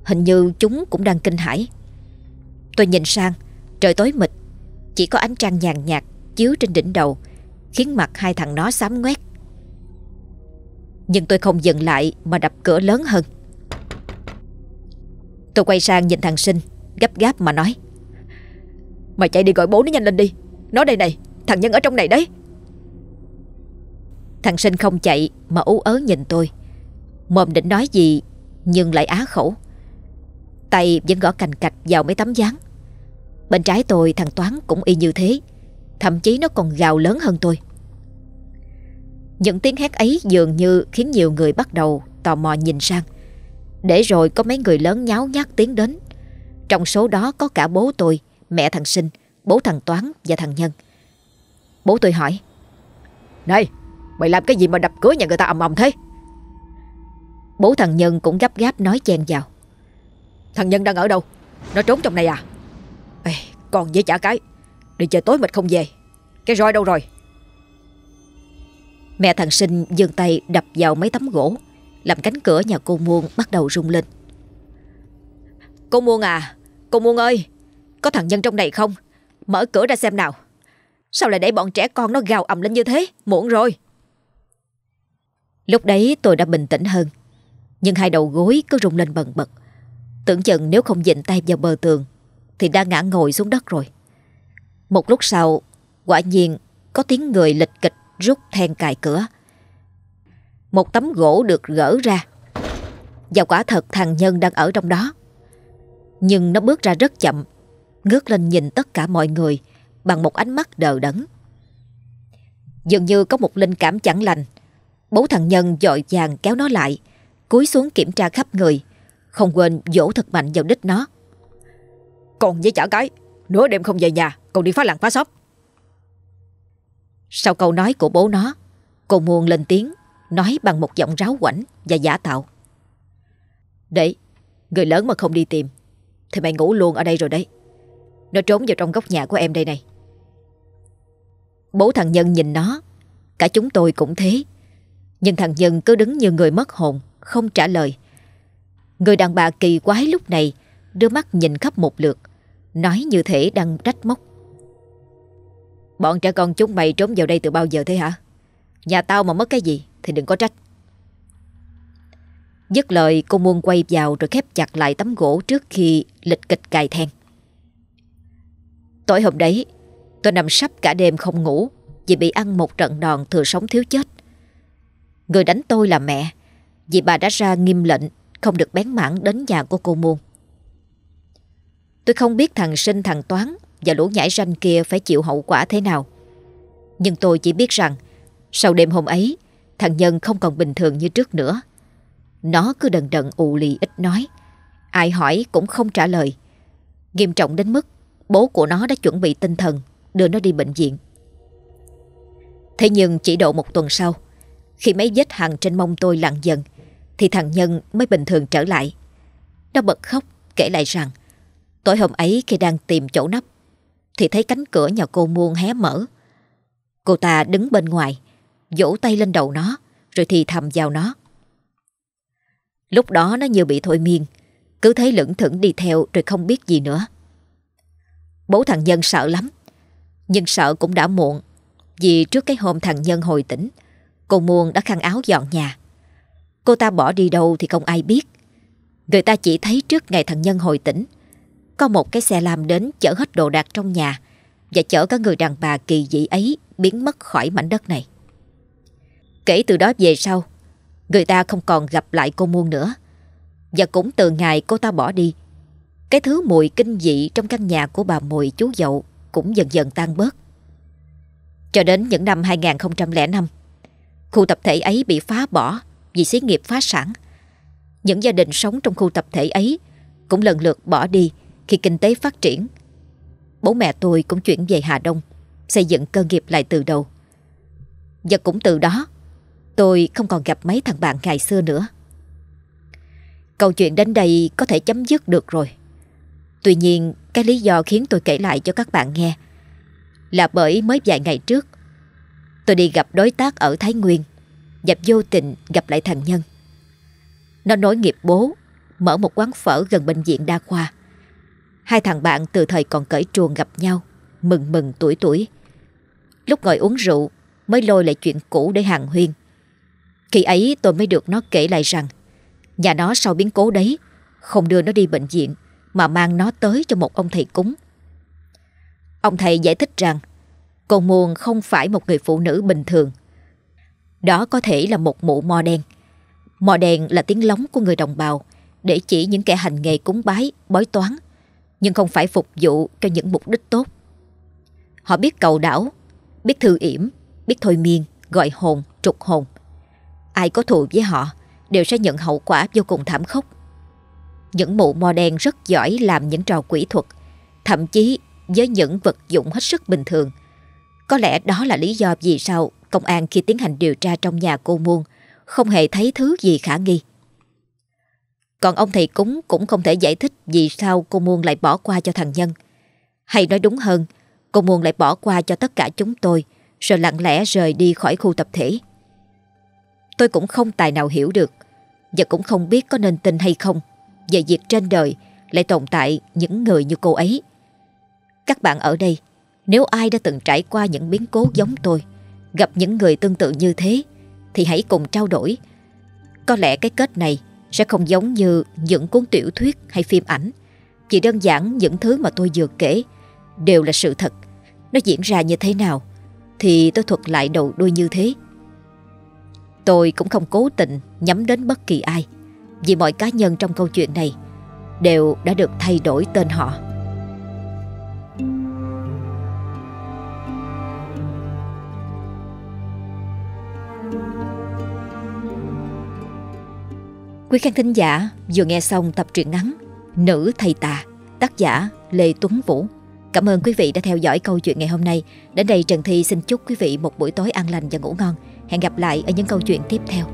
Hình như chúng cũng đang kinh hãi. Tôi nhìn sang, trời tối mịt, chỉ có ánh trăng nhàn nhạt chiếu trên đỉnh đầu, khiến mặt hai thằng nó xám ngoét. Nhưng tôi không dừng lại mà đập cửa lớn hơn. Tôi quay sang nhìn thằng Sinh Gấp gáp mà nói Mày chạy đi gọi bố nó nhanh lên đi. Nói đây này Thằng Nhân ở trong này đấy. Thằng Sinh không chạy Mà ú ớ nhìn tôi. Mồm định nói gì Nhưng lại á khẩu. Tay vẫn gõ cành cạch vào mấy tấm dáng Bên trái tôi thằng Toán cũng y như thế Thậm chí nó còn gào lớn hơn tôi những tiếng hét ấy dường như khiến nhiều người bắt đầu tò mò nhìn sang. Để rồi có mấy người lớn nháo nhác tiến đến. Trong số đó có cả bố tôi, mẹ thằng Sinh, bố thằng Toán và thằng Nhân. Bố tôi hỏi. Này, Mày làm cái gì mà đập cửa nhà người ta ầm ầm thế Bố thằng Nhân cũng gấp gáp nói chen vào Thằng Nhân đang ở đâu Nó trốn trong này à Ê, Còn với chả cái. Đi chơi tối mệt không về. Cái roi đâu rồi? Mẹ thằng sinh giương tay đập vào mấy tấm gỗ. Làm cánh cửa nhà cô Muôn bắt đầu rung lên. Cô Muôn à Cô Muôn ơi Có thằng Nhân trong này không? Mở cửa ra xem nào. Sao lại để bọn trẻ con nó gào ầm lên như thế? Muộn rồi. Lúc đấy tôi đã bình tĩnh hơn. Nhưng hai đầu gối cứ rung lên bần bật. Tưởng chừng nếu không dịnh tay vào bờ tường thì đã ngã ngồi xuống đất rồi. Một lúc sau, Quả nhiên có tiếng người lịch kịch Rút then cài cửa. Một tấm gỗ được gỡ ra, Và quả thật thằng Nhân đang ở trong đó. Nhưng nó bước ra rất chậm, Ngước lên nhìn tất cả mọi người Bằng một ánh mắt đờ đẫn. Dường như có một linh cảm chẳng lành, Bố thằng Nhân dội vàng kéo nó lại, Cúi xuống kiểm tra khắp người, Không quên dỗ thật mạnh vào đích nó. Còn với chả cái, Nửa đêm không về nhà, Còn đi phá làng phá xóm. Sau câu nói của bố nó, Cô Muôn lên tiếng, Nói bằng một giọng ráo quảnh và giả tạo. Đấy Người lớn mà không đi tìm, Thì mày ngủ luôn ở đây rồi đấy. Nó trốn vào trong góc nhà của em đây này. Bố thằng Nhân nhìn nó, Cả chúng tôi cũng thế. Nhưng thằng Nhân cứ đứng như người mất hồn, Không trả lời. Người đàn bà kỳ quái lúc này, Đưa mắt nhìn khắp một lượt. Nói như thể đang trách móc. Bọn trẻ con chúng mày trốn vào đây từ bao giờ thế hả? Nhà tao mà mất cái gì Thì đừng có trách. Dứt lời, cô muôn quay vào Rồi khép chặt lại tấm gỗ trước khi Lịch kịch cài then. Tối hôm đấy, Tôi nằm sắp cả đêm không ngủ Vì bị ăn một trận đòn thừa sống thiếu chết. Người đánh tôi là mẹ Vì bà đã ra nghiêm lệnh Không được bén mảng đến nhà của cô Muôn Tôi không biết thằng sinh, thằng Toán Và lũ nhảy ranh kia phải chịu hậu quả thế nào. Nhưng tôi chỉ biết rằng, Sau đêm hôm ấy, Thằng Nhân không còn bình thường như trước nữa. Nó cứ đần đần ù lì ít nói. Ai hỏi cũng không trả lời. Nghiêm trọng đến mức Bố của nó đã chuẩn bị tinh thần, Đưa nó đi bệnh viện. Thế nhưng chỉ độ một tuần sau, Khi mấy vết hằn trên mông tôi lặng dần, Thì thằng Nhân mới bình thường trở lại. Nó bật khóc, kể lại rằng Tối hôm ấy khi đang tìm chỗ nấp, Thì thấy cánh cửa nhà cô muôn hé mở. Cô ta đứng bên ngoài, Vỗ tay lên đầu nó, Rồi thì thầm vào nó. Lúc đó nó như bị thôi miên, Cứ thấy lững thững đi theo Rồi không biết gì nữa. Bố thằng Nhân sợ lắm, Nhưng sợ cũng đã muộn, Vì trước cái hôm thằng Nhân hồi tỉnh, Cô Muôn đã khăn áo dọn nhà. Cô ta bỏ đi đâu thì không ai biết. Người ta chỉ thấy trước ngày thằng Nhân hồi tỉnh có một cái xe lam đến chở hết đồ đạc trong nhà Và chở cả người đàn bà kỳ dị ấy biến mất khỏi mảnh đất này. Kể từ đó về sau, Người ta không còn gặp lại cô Muôn nữa. Và cũng từ ngày cô ta bỏ đi, Cái thứ mùi kinh dị trong căn nhà của bà Mùi chú Dậu Cũng dần dần tan bớt. Cho đến những năm 2005 Khu tập thể ấy bị phá bỏ Vì xí nghiệp phá sản. Những gia đình sống trong khu tập thể ấy Cũng lần lượt bỏ đi khi kinh tế phát triển. Bố mẹ tôi cũng chuyển về Hà Đông, Xây dựng cơ nghiệp lại từ đầu. Và cũng từ đó, Tôi không còn gặp mấy thằng bạn ngày xưa nữa. Câu chuyện đến đây có thể chấm dứt được rồi. Tuy nhiên, cái lý do khiến tôi kể lại cho các bạn nghe Là bởi mới vài ngày trước, Tôi đi gặp đối tác ở Thái Nguyên Và vô tình gặp lại thằng Nhân. Nó nối nghiệp bố, Mở một quán phở gần bệnh viện đa khoa. Hai thằng bạn từ thời còn cởi truồng gặp nhau Mừng mừng tuổi tuổi. Lúc ngồi uống rượu Mới lôi lại chuyện cũ để hàng huyên. Khi ấy tôi mới được nó kể lại rằng Nhà nó sau biến cố đấy Không đưa nó đi bệnh viện Mà mang nó tới cho một ông thầy cúng. Ông thầy giải thích rằng Cô Muôn không phải một người phụ nữ bình thường. Đó có thể là một mụ mò đen. Mò đen là tiếng lóng của người đồng bào Để chỉ những kẻ hành nghề cúng bái, bói toán. Nhưng không phải phục vụ cho những mục đích tốt. Họ biết cầu đảo Biết thư yểm Biết thôi miên, gọi hồn, trục hồn. Ai có thù với họ Đều sẽ nhận hậu quả vô cùng thảm khốc. Những mụ mò đen rất giỏi Làm những trò quỷ thuật Thậm chí với những vật dụng hết sức bình thường. Có lẽ đó là lý do vì sao công an khi tiến hành điều tra trong nhà cô Muôn không hề thấy thứ gì khả nghi. Còn ông thầy cúng cũng không thể giải thích vì sao cô Muôn lại bỏ qua cho thằng Nhân. Hay nói đúng hơn, cô Muôn lại bỏ qua cho tất cả chúng tôi rồi lặng lẽ rời đi khỏi khu tập thể. Tôi cũng không tài nào hiểu được và cũng không biết có nên tin hay không về việc trên đời lại tồn tại những người như cô ấy. Các bạn ở đây, nếu ai đã từng trải qua những biến cố giống tôi, gặp những người tương tự như thế, thì hãy cùng trao đổi. Có lẽ cái kết này sẽ không giống như những cuốn tiểu thuyết hay phim ảnh. Chỉ đơn giản những thứ mà tôi vừa kể đều là sự thật. Nó diễn ra như thế nào thì tôi thuật lại đầu đuôi như thế. Tôi cũng không cố tình nhắm đến bất kỳ ai, vì mọi cá nhân trong câu chuyện này đều đã được thay đổi tên họ. Quý khán thính giả vừa nghe xong tập truyện ngắn Nữ Thầy Tà, tác giả Lê Tuấn Vũ. Cảm ơn quý vị đã theo dõi câu chuyện ngày hôm nay. Đến đây Trần Thi xin chúc quý vị một buổi tối an lành và ngủ ngon. Hẹn gặp lại ở những câu chuyện tiếp theo.